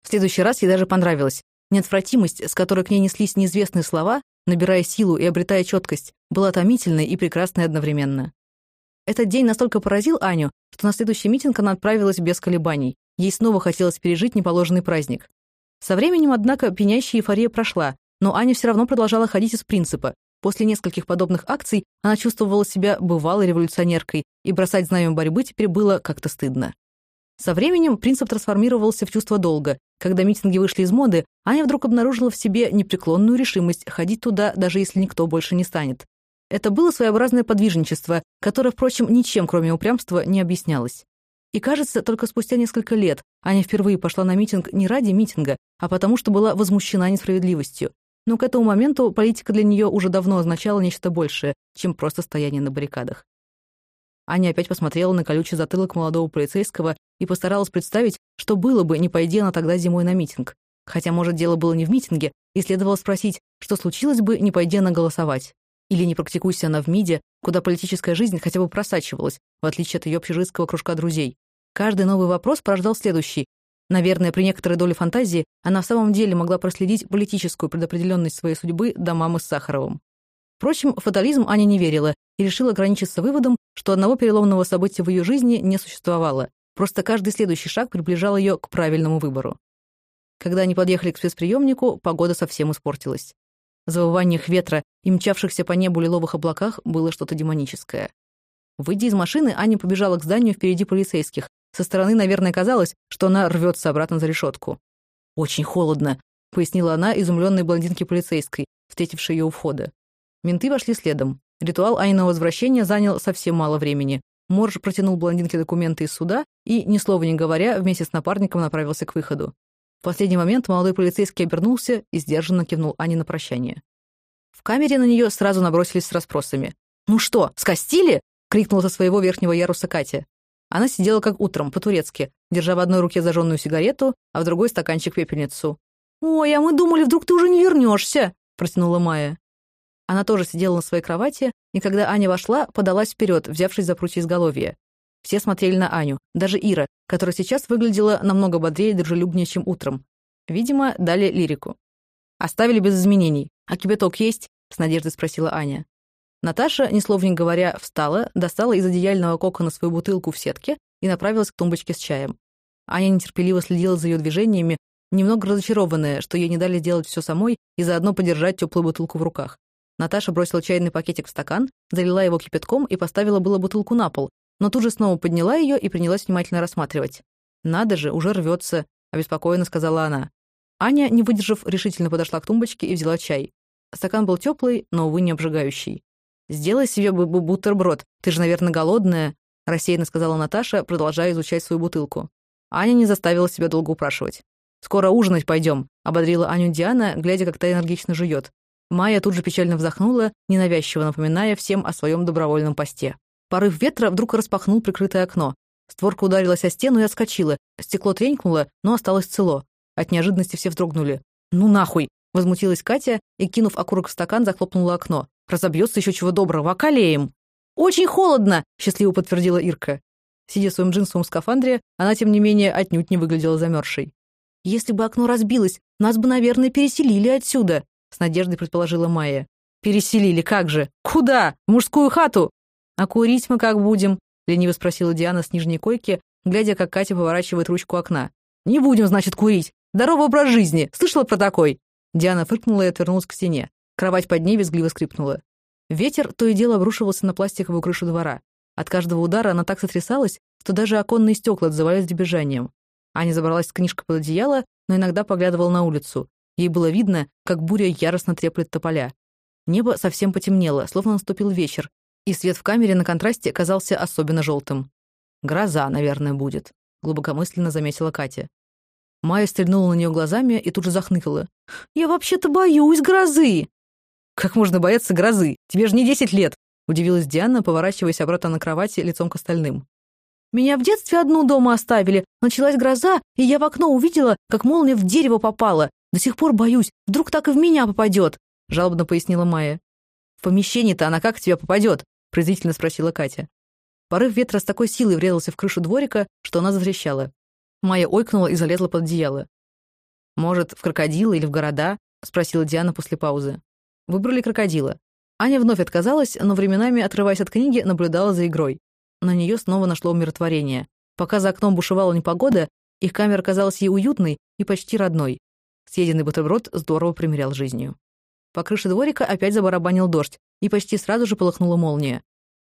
В следующий раз ей даже понравилось. Неотвратимость, с которой к ней неслись неизвестные слова, набирая силу и обретая четкость, была томительной и прекрасной одновременно. Этот день настолько поразил Аню, что на следующий митинг она отправилась без колебаний. Ей снова хотелось пережить неположенный праздник. Со временем, однако, пенящая эйфория прошла, но Аня все равно продолжала ходить из принципа. После нескольких подобных акций она чувствовала себя бывалой революционеркой, и бросать знамя борьбы теперь было как-то стыдно. Со временем принцип трансформировался в чувство долга. Когда митинги вышли из моды, Аня вдруг обнаружила в себе непреклонную решимость ходить туда, даже если никто больше не станет. Это было своеобразное подвижничество, которое, впрочем, ничем, кроме упрямства, не объяснялось. И кажется, только спустя несколько лет Аня впервые пошла на митинг не ради митинга, а потому что была возмущена несправедливостью. Но к этому моменту политика для нее уже давно означала нечто большее, чем просто стояние на баррикадах. Аня опять посмотрела на колючий затылок молодого полицейского и постаралась представить, что было бы, не пойди она тогда зимой на митинг. Хотя, может, дело было не в митинге, и следовало спросить, что случилось бы, не пойди она голосовать. Или не практикуйся она в МИДе, куда политическая жизнь хотя бы просачивалась, в отличие от ее общежитского кружка друзей. Каждый новый вопрос порождал следующий. Наверное, при некоторой доле фантазии она в самом деле могла проследить политическую предопределенность своей судьбы до мамы с Сахаровым. Впрочем, фатализм Аня не верила и решила ограничиться выводом, что одного переломного события в ее жизни не существовало. Просто каждый следующий шаг приближал ее к правильному выбору. Когда они подъехали к спецприемнику, погода совсем испортилась завываниях ветра и мчавшихся по небу лиловых облаках было что-то демоническое. Выйдя из машины, Аня побежала к зданию впереди полицейских. Со стороны, наверное, казалось, что она рвется обратно за решетку. «Очень холодно», — пояснила она изумленной блондинке полицейской, встретившей ее у входа. Менты вошли следом. Ритуал Аниного возвращения занял совсем мало времени. Морж протянул блондинке документы из суда и, ни слова не говоря, вместе с напарником направился к выходу. В последний момент молодой полицейский обернулся и сдержанно кивнул Ане на прощание. В камере на нее сразу набросились с расспросами. «Ну что, скостили?» — крикнула со своего верхнего яруса Катя. Она сидела как утром, по-турецки, держа в одной руке зажженную сигарету, а в другой стаканчик пепельницу. «Ой, а мы думали, вдруг ты уже не вернешься!» — протянула Майя. Она тоже сидела на своей кровати, и когда Аня вошла, подалась вперед, взявшись за прутья изголовья. Все смотрели на Аню, даже Ира, которая сейчас выглядела намного бодрее и дружелюбнее, чем утром. Видимо, дали лирику. «Оставили без изменений. А кипяток есть?» — с надеждой спросила Аня. Наташа, ни слова не говоря, встала, достала из одеяльного кокона свою бутылку в сетке и направилась к тумбочке с чаем. Аня нетерпеливо следила за ее движениями, немного разочарованная, что ей не дали делать все самой и заодно подержать теплую бутылку в руках. Наташа бросила чайный пакетик в стакан, залила его кипятком и поставила было бутылку на пол, но тут же снова подняла ее и принялась внимательно рассматривать. «Надо же, уже рвется», — обеспокоенно сказала она. Аня, не выдержав, решительно подошла к тумбочке и взяла чай. Стакан был теплый, но, увы, не обжигающий. «Сделай себе бы бутерброд, ты же, наверное, голодная», — рассеянно сказала Наташа, продолжая изучать свою бутылку. Аня не заставила себя долго упрашивать. «Скоро ужинать пойдем», — ободрила Аню Диана, глядя, как та энергично жует. Майя тут же печально вздохнула, ненавязчиво напоминая всем о своем добровольном посте. Порыв ветра вдруг распахнул прикрытое окно. Створка ударилась о стену и отскочила. Стекло тренькнуло, но осталось цело. От неожиданности все вздрогнули. «Ну нахуй!» — возмутилась Катя и, кинув окурок в стакан, захлопнула окно. «Разобьется еще чего доброго, околеем!» «Очень холодно!» — счастливо подтвердила Ирка. Сидя в своем джинсовом скафандре, она, тем не менее, отнюдь не выглядела замерзшей. «Если бы окно разбилось, нас бы, наверное, переселили отсюда», — с надеждой предположила Майя. «Переселили, как же? Куда? В мужскую хату?» «А курить мы как будем?» — лениво спросила Диана с нижней койки, глядя, как Катя поворачивает ручку окна. «Не будем, значит, курить. Здоровый образ жизни. Слышала про такой?» Диана фыркнула и отвернулась к стене. Кровать под ней визгливо скрипнула. Ветер то и дело обрушивался на пластиковую крышу двора. От каждого удара она так сотрясалась, что даже оконные стекла отзывались дребезжанием. Аня забралась с книжкой под одеяло, но иногда поглядывала на улицу. Ей было видно, как буря яростно треплет тополя. Небо совсем потемнело, словно наступил вечер, и свет в камере на контрасте казался особенно желтым. «Гроза, наверное, будет», — глубокомысленно заметила Катя. Майя стрельнула на нее глазами и тут же захныкала. «Я вообще-то боюсь грозы!» «Как можно бояться грозы? Тебе же не десять лет!» — удивилась Диана, поворачиваясь обратно на кровати лицом к остальным. «Меня в детстве одну дома оставили. Началась гроза, и я в окно увидела, как молния в дерево попала. До сих пор боюсь, вдруг так и в меня попадет», — жалобно пояснила Майя. «В помещении-то она как в тебя попадет?» — презрительно спросила Катя. Порыв ветра с такой силой врезался в крышу дворика, что она затрещала. Майя ойкнула и залезла под одеяло. «Может, в крокодила или в города?» — спросила Диана после паузы. Выбрали крокодила. Аня вновь отказалась, но временами, отрываясь от книги, наблюдала за игрой. На нее снова нашло умиротворение. Пока за окном бушевала непогода, их камера казалась ей уютной и почти родной. Съеденный бутерброд здорово примерял жизнью. По крыше дворика опять забарабанил дождь, и почти сразу же полыхнула молния.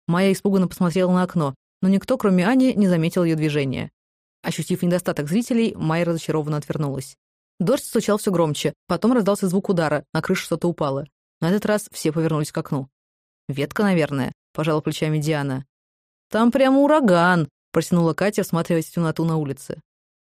Майя испуганно посмотрела на окно, но никто, кроме Ани, не заметил ее движения. Ощутив недостаток зрителей, Майя разочарованно отвернулась. Дождь стучал все громче, потом раздался звук удара, на крышу что-то упало. На этот раз все повернулись к окну. «Ветка, наверное», — пожала плечами Диана. «Там прямо ураган», — протянула Катя, всматриваясь в темноту на улице.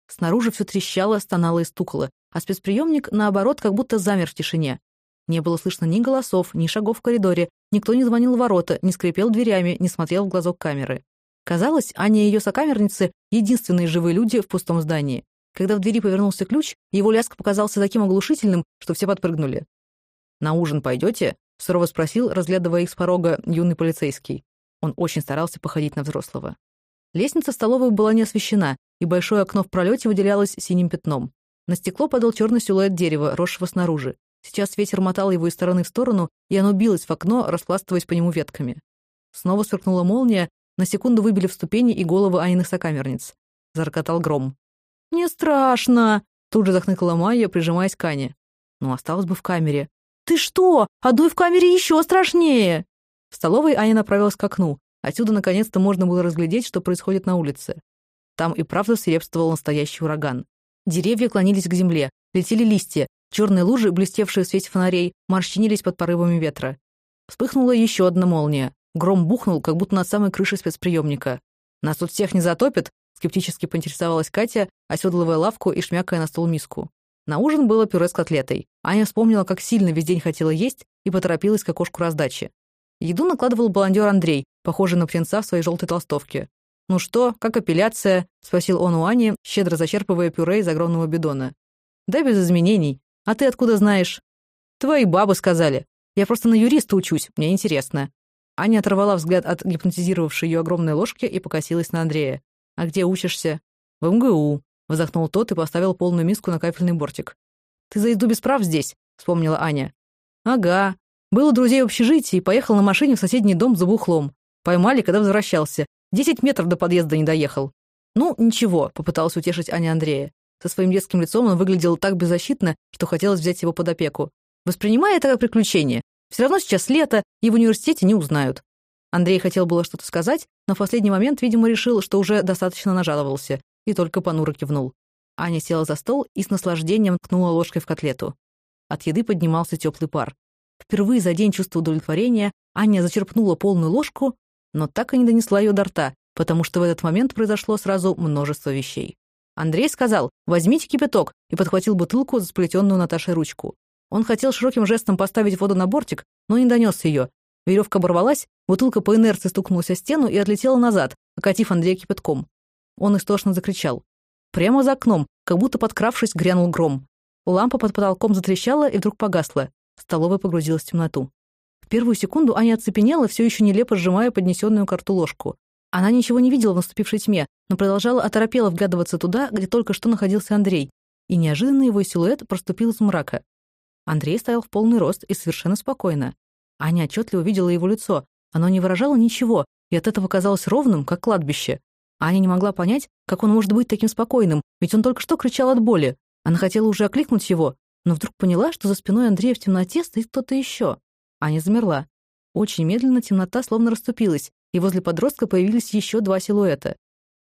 Снаружи все трещало, стонало и стукало, а спецприемник, наоборот, как будто замер в тишине. Не было слышно ни голосов, ни шагов в коридоре, никто не звонил в ворота, не скрипел дверями, не смотрел в глазок камеры. Казалось, Аня и ее сокамерницы — единственные живые люди в пустом здании. Когда в двери повернулся ключ, его лязг показался таким оглушительным, что все подпрыгнули. «На ужин пойдете?» — сурово спросил, разглядывая их с порога, юный полицейский. Он очень старался походить на взрослого. Лестница в столовую была не освещена, и большое окно в пролете выделялось синим пятном. На стекло падал черный силуэт дерева, росшего снаружи. Сейчас ветер мотал его из стороны в сторону, и оно билось в окно, распластываясь по нему ветками. Снова сверкнула молния, на секунду выбили в ступени и головы Аниных сокамерниц. Зарокотал гром. «Не страшно!» — тут же захныкала Майя, прижимаясь к Ане. «Ну, осталось бы в камере». «Ты что? Одной в камере еще страшнее!» В столовой Аня направилась к окну. Отсюда, наконец-то, можно было разглядеть, что происходит на улице. Там и правда свирепствовал настоящий ураган. Деревья клонились к земле, летели листья, черные лужи, блестевшие в свете фонарей, морщинились под порывами ветра. Вспыхнула еще одна молния. Гром бухнул, как будто над самой крышей спецприемника. «Нас тут всех не затопит?» — скептически поинтересовалась Катя, оседлывая лавку и шмякая на стол миску. На ужин было пюре с котлетой. Аня вспомнила, как сильно весь день хотела есть, и поторопилась к окошку раздачи. Еду накладывал баландер Андрей, похожий на птенца в своей желтой толстовке. «Ну что, как апелляция?» — спросил он у Ани, щедро зачерпывая пюре из огромного бидона. «Да без изменений. А ты откуда знаешь?» «Твои бабы сказали. Я просто на юриста учусь, мне интересно». Аня оторвала взгляд от гипнотизировавшей ее огромной ложки и покосилась на Андрея. «А где учишься?» «В МГУ», — вздохнул тот и поставил полную миску на кафельный бортик. «Ты за еду без прав здесь?» — вспомнила Аня. «Ага. Был у друзей в общежитии и поехал на машине в соседний дом за бухлом. Поймали, когда возвращался. Десять метров до подъезда не доехал. Ну, ничего, попыталась утешить Аня Андрея. Со своим детским лицом он выглядел так беззащитно, что хотелось взять его под опеку. Воспринимая это как приключение. Все равно сейчас лето, и в университете не узнают. Андрей хотел было что-то сказать, но в последний момент, видимо, решил, что уже достаточно нажаловался, и только понуро кивнул. Аня села за стол и с наслаждением ткнула ложкой в котлету. От еды поднимался теплый пар. Впервые за день чувства удовлетворения Аня зачерпнула полную ложку но так и не донесла ее до рта, потому что в этот момент произошло сразу множество вещей. Андрей сказал «возьмите кипяток» и подхватил бутылку за сплетенную Наташей ручку. Он хотел широким жестом поставить воду на бортик, но не донес ее. Веревка оборвалась, бутылка по инерции стукнулась о стену и отлетела назад, окатив Андрея кипятком. Он истошно закричал. Прямо за окном, как будто подкравшись, грянул гром. Лампа под потолком затрещала и вдруг погасла. Столовая погрузилась в темноту первую секунду Аня оцепенела, все еще нелепо сжимая поднесенную карту ложку. Она ничего не видела в наступившей тьме, но продолжала оторопело вглядываться туда, где только что находился Андрей, и неожиданно его силуэт проступил из мрака. Андрей стоял в полный рост и совершенно спокойно. Аня отчетливо видела его лицо. Оно не выражало ничего, и от этого казалось ровным, как кладбище. Аня не могла понять, как он может быть таким спокойным, ведь он только что кричал от боли. Она хотела уже окликнуть его, но вдруг поняла, что за спиной Андрея в темноте стоит кто-то еще. Аня замерла. Очень медленно темнота словно расступилась, и возле подростка появились еще два силуэта.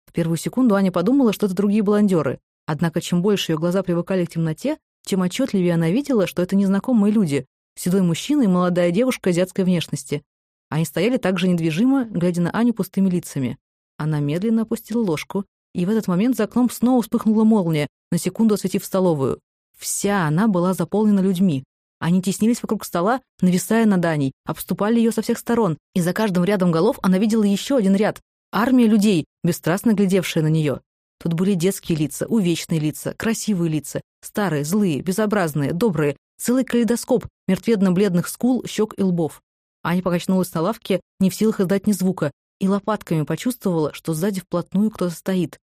В первую секунду Аня подумала, что это другие блондеры. Однако чем больше ее глаза привыкали к темноте, тем отчетливее она видела, что это незнакомые люди, седой мужчина и молодая девушка азиатской внешности. Они стояли так же недвижимо, глядя на Аню пустыми лицами. Она медленно опустила ложку, и в этот момент за окном снова вспыхнула молния, на секунду осветив столовую. Вся она была заполнена людьми. Они теснились вокруг стола, нависая над Аней, обступали ее со всех сторон, и за каждым рядом голов она видела еще один ряд — армия людей, бесстрастно глядевшая на нее. Тут были детские лица, увечные лица, красивые лица, старые, злые, безобразные, добрые, целый калейдоскоп мертвенно-бледных скул, щек и лбов. Аня покачнулась на лавке, не в силах издать ни звука, и лопатками почувствовала, что сзади вплотную кто-то стоит.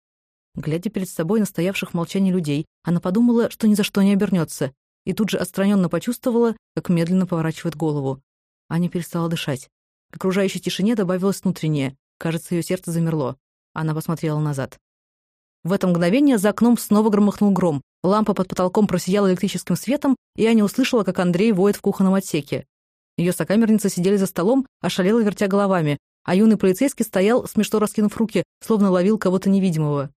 Глядя перед собой на стоявших в молчании людей, она подумала, что ни за что не обернется, и тут же отстраненно почувствовала, как медленно поворачивает голову. Аня перестала дышать. К окружающей тишине добавилось внутреннее. Кажется, ее сердце замерло. Она посмотрела назад. В это мгновение за окном снова громыхнул гром. Лампа под потолком просияла электрическим светом, и Аня услышала, как Андрей воет в кухонном отсеке. Ее сокамерницы сидели за столом, ошалело вертя головами, а юный полицейский стоял, смешно раскинув руки, словно ловил кого-то невидимого.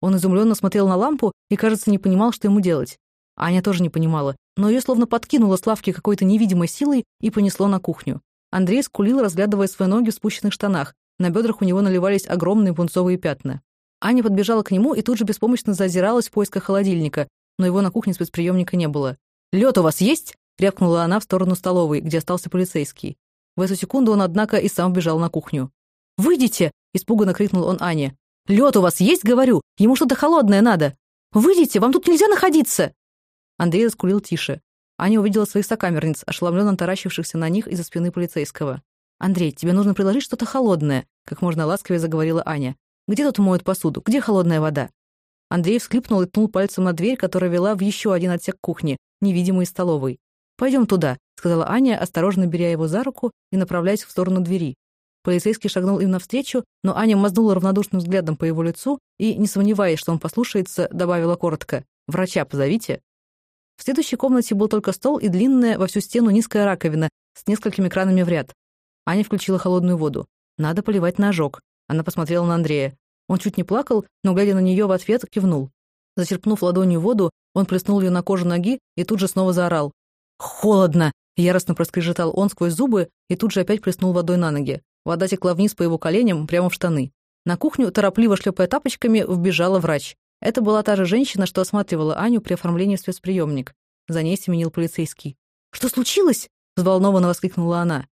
Он изумленно смотрел на лампу и, кажется, не понимал, что ему делать. Аня тоже не понимала, но ее словно подкинуло с лавки какой-то невидимой силой и понесло на кухню. Андрей скулил, разглядывая свои ноги в спущенных штанах. На бедрах у него наливались огромные пунцовые пятна. Аня подбежала к нему и тут же беспомощно зазиралась в поисках холодильника, но его на кухне спецприемника не было. «Лед у вас есть?» — рявкнула она в сторону столовой, где остался полицейский. В эту секунду он, однако, и сам бежал на кухню. «Выйдите!» — испуганно крикнул он Ане. «Лед у вас есть, говорю? Ему что-то холодное надо! Выйдите, вам тут нельзя находиться!» Андрей раскулил тише. Аня увидела своих сокамерниц, ошеломленно таращившихся на них из-за спины полицейского. «Андрей, тебе нужно предложить что-то холодное», — как можно ласковее заговорила Аня. «Где тут моют посуду? Где холодная вода?» Андрей всклипнул и ткнул пальцем на дверь, которая вела в еще один отсек кухни, невидимый столовой. «Пойдем туда», — сказала Аня, осторожно беря его за руку и направляясь в сторону двери. Полицейский шагнул им навстречу, но Аня мазнула равнодушным взглядом по его лицу и, не сомневаясь, что он послушается, добавила коротко «Врача позовите». В следующей комнате был только стол и длинная во всю стену низкая раковина с несколькими кранами в ряд. Аня включила холодную воду. «Надо поливать на ожог». Она посмотрела на Андрея. Он чуть не плакал, но, глядя на нее в ответ, кивнул. Зачерпнув ладонью воду, он плеснул ее на кожу ноги и тут же снова заорал. «Холодно!» — яростно проскрежетал он сквозь зубы и тут же опять плеснул водой на ноги. Вода текла вниз по его коленям, прямо в штаны. На кухню, торопливо шлепая тапочками, вбежала врач. Это была та же женщина, что осматривала Аню при оформлении в спецприемник. За ней семенил полицейский. «Что случилось?» — взволнованно воскликнула она.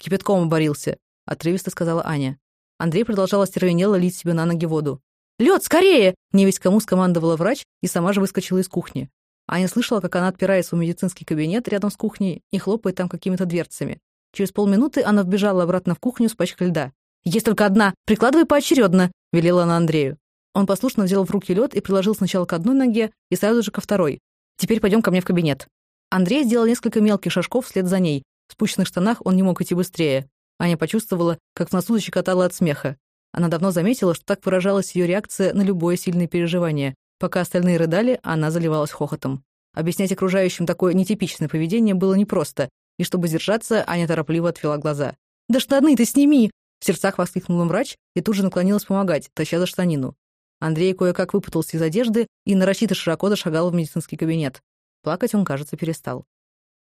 «Кипятком оборился», — отрывисто сказала Аня. Андрей продолжал остервенело лить себе на ноги воду. «Лед, скорее!» — не весь кому скомандовала врач и сама же выскочила из кухни. Аня слышала, как она отпирает свой медицинский кабинет рядом с кухней и хлопает там какими-то дверцами. Через полминуты она вбежала обратно в кухню с пачкой льда. «Есть только одна! Прикладывай поочередно!» — велела она Андрею. Он послушно взял в руки лед и приложил сначала к одной ноге и сразу же ко второй. «Теперь пойдем ко мне в кабинет». Андрей сделал несколько мелких шажков вслед за ней. В спущенных штанах он не мог идти быстрее. Аня почувствовала, как в носу защекотала от смеха. Она давно заметила, что так выражалась ее реакция на любое сильное переживание. Пока остальные рыдали, она заливалась хохотом. Объяснять окружающим такое нетипичное поведение было непросто, и чтобы сдержаться, Аня торопливо отвела глаза. «Да штаны ты сними!» В сердцах воскликнула врач и тут же наклонилась помогать, таща за штанину. Андрей кое-как выпутался из одежды и нарочито широко зашагал в медицинский кабинет. Плакать он, кажется, перестал.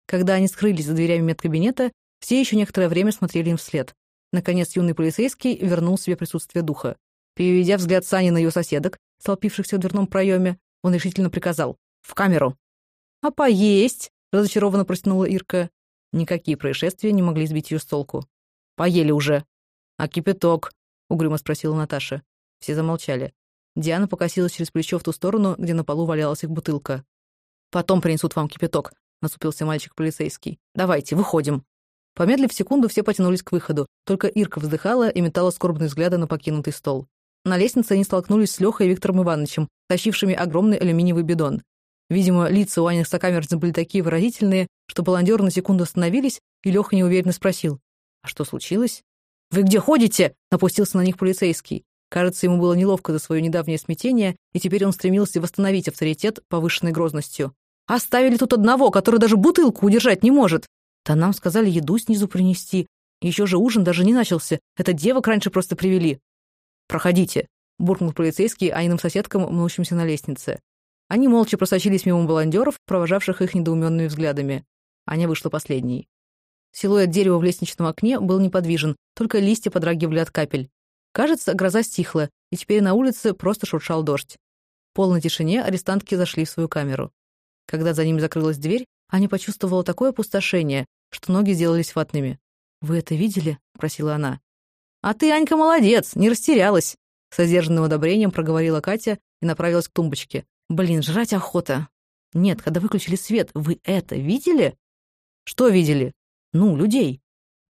Когда они скрылись за дверями медкабинета, все еще некоторое время смотрели им вслед. Наконец юный полицейский вернул себе присутствие духа. Переведя взгляд Сани на ее соседок, столпившихся в дверном проеме, он решительно приказал «В камеру!» «А поесть?» — разочарованно протянула Ирка. Никакие происшествия не могли сбить ее с толку. «Поели уже». «А кипяток?» — угрюмо спросила Наташа. Все замолчали. Диана покосилась через плечо в ту сторону, где на полу валялась их бутылка. «Потом принесут вам кипяток», — насупился мальчик полицейский. «Давайте, выходим». Помедлив секунду, все потянулись к выходу. Только Ирка вздыхала и метала скорбные взгляды на покинутый стол. На лестнице они столкнулись с Лехой и Виктором Ивановичем, тащившими огромный алюминиевый бидон. Видимо, лица у Аниных сокамерцев были такие выразительные, что баландеры на секунду остановились, и Леха неуверенно спросил. «А что случилось?» «Вы где ходите?» — напустился на них полицейский. Кажется, ему было неловко за свое недавнее смятение, и теперь он стремился восстановить авторитет повышенной грозностью. «Оставили тут одного, который даже бутылку удержать не может!» Да нам сказали еду снизу принести. Еще же ужин даже не начался. Это девок раньше просто привели. «Проходите», — буркнул полицейский Аниным соседкам, мнущимся на лестнице. Они молча просочились мимо баландеров, провожавших их недоуменными взглядами. Аня вышла последней. Силуэт дерева в лестничном окне был неподвижен, только листья подрагивали от капель. Кажется, гроза стихла, и теперь на улице просто шуршал дождь. В полной тишине арестантки зашли в свою камеру. Когда за ними закрылась дверь, Аня почувствовала такое опустошение, что ноги сделались ватными. «Вы это видели?» — просила она. «А ты, Анька, молодец, не растерялась!» С сдержанным одобрением проговорила Катя и направилась к тумбочке. «Блин, жрать охота!» «Нет, когда выключили свет, вы это видели?» «Что видели?» «Ну, людей».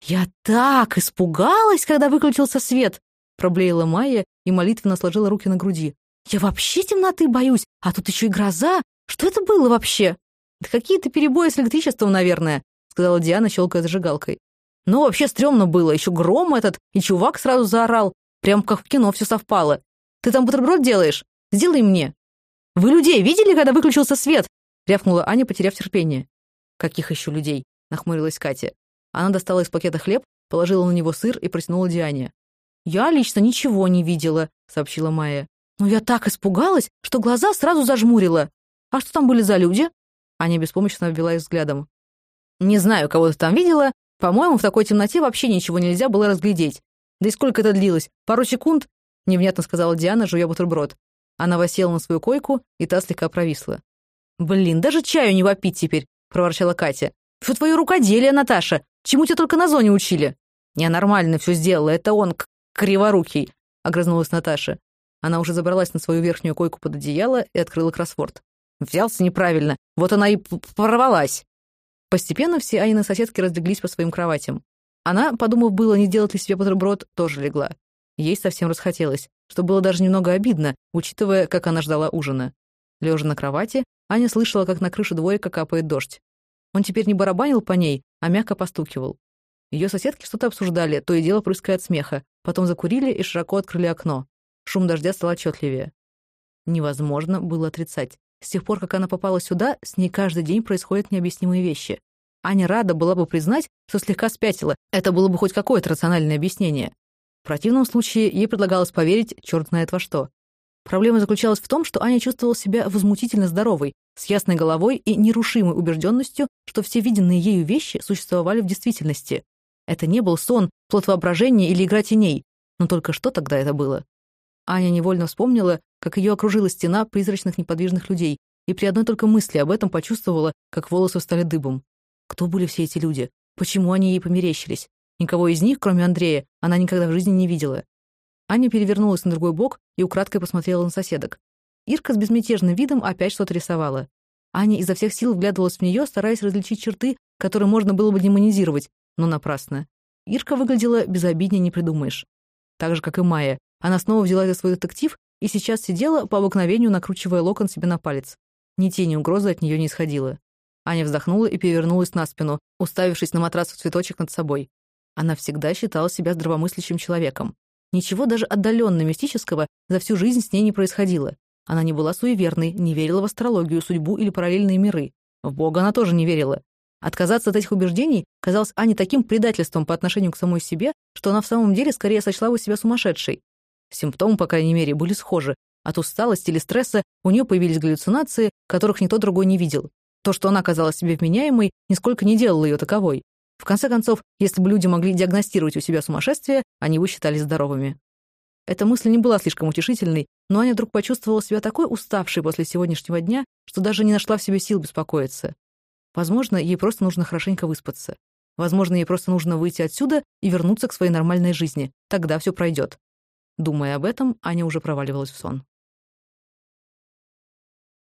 «Я так испугалась, когда выключился свет!» Проблеяла Майя и молитвенно сложила руки на груди. «Я вообще темноты боюсь, а тут еще и гроза! Что это было вообще?» «Да какие-то перебои с электричеством, наверное», сказала Диана, щелкая зажигалкой. «Ну, вообще стрёмно было, еще гром этот, и чувак сразу заорал. Прям как в кино все совпало. Ты там бутерброд делаешь? Сделай мне». «Вы людей видели, когда выключился свет?» рявкнула Аня, потеряв терпение. «Каких еще людей?» — нахмурилась Катя. Она достала из пакета хлеб, положила на него сыр и протянула Диане. «Я лично ничего не видела», — сообщила Майя. «Но я так испугалась, что глаза сразу зажмурила. А что там были за люди?» Аня беспомощно обвела их взглядом. «Не знаю, кого ты там видела. По-моему, в такой темноте вообще ничего нельзя было разглядеть. Да и сколько это длилось? Пару секунд?» — невнятно сказала Диана, жуя бутерброд. Она восела на свою койку, и та слегка провисла. «Блин, даже чаю не вопить теперь», — проворчала Катя. «Все твое рукоделие, Наташа. Чему тебя только на зоне учили?» «Я нормально все сделала, это он криворукий», — огрызнулась Наташа. Она уже забралась на свою верхнюю койку под одеяло и открыла кроссворд. Взялся неправильно, вот она и порвалась. Постепенно все Анины соседки разлеглись по своим кроватям. Она, подумав было, не делать ли себе бутерброд, тоже легла. Ей совсем расхотелось, что было даже немного обидно, учитывая, как она ждала ужина. Лежа на кровати, Аня слышала, как на крыше дворика капает дождь. Он теперь не барабанил по ней, а мягко постукивал. Ее соседки что-то обсуждали, то и дело прыская от смеха, потом закурили и широко открыли окно. Шум дождя стал отчетливее. Невозможно было отрицать. С тех пор, как она попала сюда, с ней каждый день происходят необъяснимые вещи. Аня рада была бы признать, что слегка спятила. Это было бы хоть какое-то рациональное объяснение. В противном случае ей предлагалось поверить черт знает во что. Проблема заключалась в том, что Аня чувствовала себя возмутительно здоровой, с ясной головой и нерушимой убежденностью, что все виденные ею вещи существовали в действительности. Это не был сон, плод воображения или игра теней. Но только что тогда это было? Аня невольно вспомнила, как ее окружила стена призрачных неподвижных людей, и при одной только мысли об этом почувствовала, как волосы стали дыбом. Кто были все эти люди? Почему они ей померещились? Никого из них, кроме Андрея, она никогда в жизни не видела. Аня перевернулась на другой бок и украдкой посмотрела на соседок. Ирка с безмятежным видом опять что-то рисовала. Аня изо всех сил вглядывалась в нее, стараясь различить черты, которые можно было бы демонизировать, но напрасно. Ирка выглядела безобиднее не придумаешь. Так же, как и Майя. Она снова взяла за свой детектив и сейчас сидела, по обыкновению накручивая локон себе на палец. Ни тени угрозы от нее не исходило. Аня вздохнула и перевернулась на спину, уставившись на матрас в цветочек над собой. Она всегда считала себя здравомыслящим человеком. Ничего даже отдаленно мистического за всю жизнь с ней не происходило. Она не была суеверной, не верила в астрологию, судьбу или параллельные миры. В Бога она тоже не верила. Отказаться от этих убеждений казалось Ане таким предательством по отношению к самой себе, что она в самом деле скорее сочла бы себя сумасшедшей. Симптомы, по крайней мере, были схожи. От усталости или стресса у нее появились галлюцинации, которых никто другой не видел. То, что она казалась себе вменяемой, нисколько не делало ее таковой. В конце концов, если бы люди могли диагностировать у себя сумасшествие, они бы считались здоровыми. Эта мысль не была слишком утешительной, но Аня вдруг почувствовала себя такой уставшей после сегодняшнего дня, что даже не нашла в себе сил беспокоиться. Возможно, ей просто нужно хорошенько выспаться. Возможно, ей просто нужно выйти отсюда и вернуться к своей нормальной жизни. Тогда все пройдет. Думая об этом, Аня уже проваливалась в сон.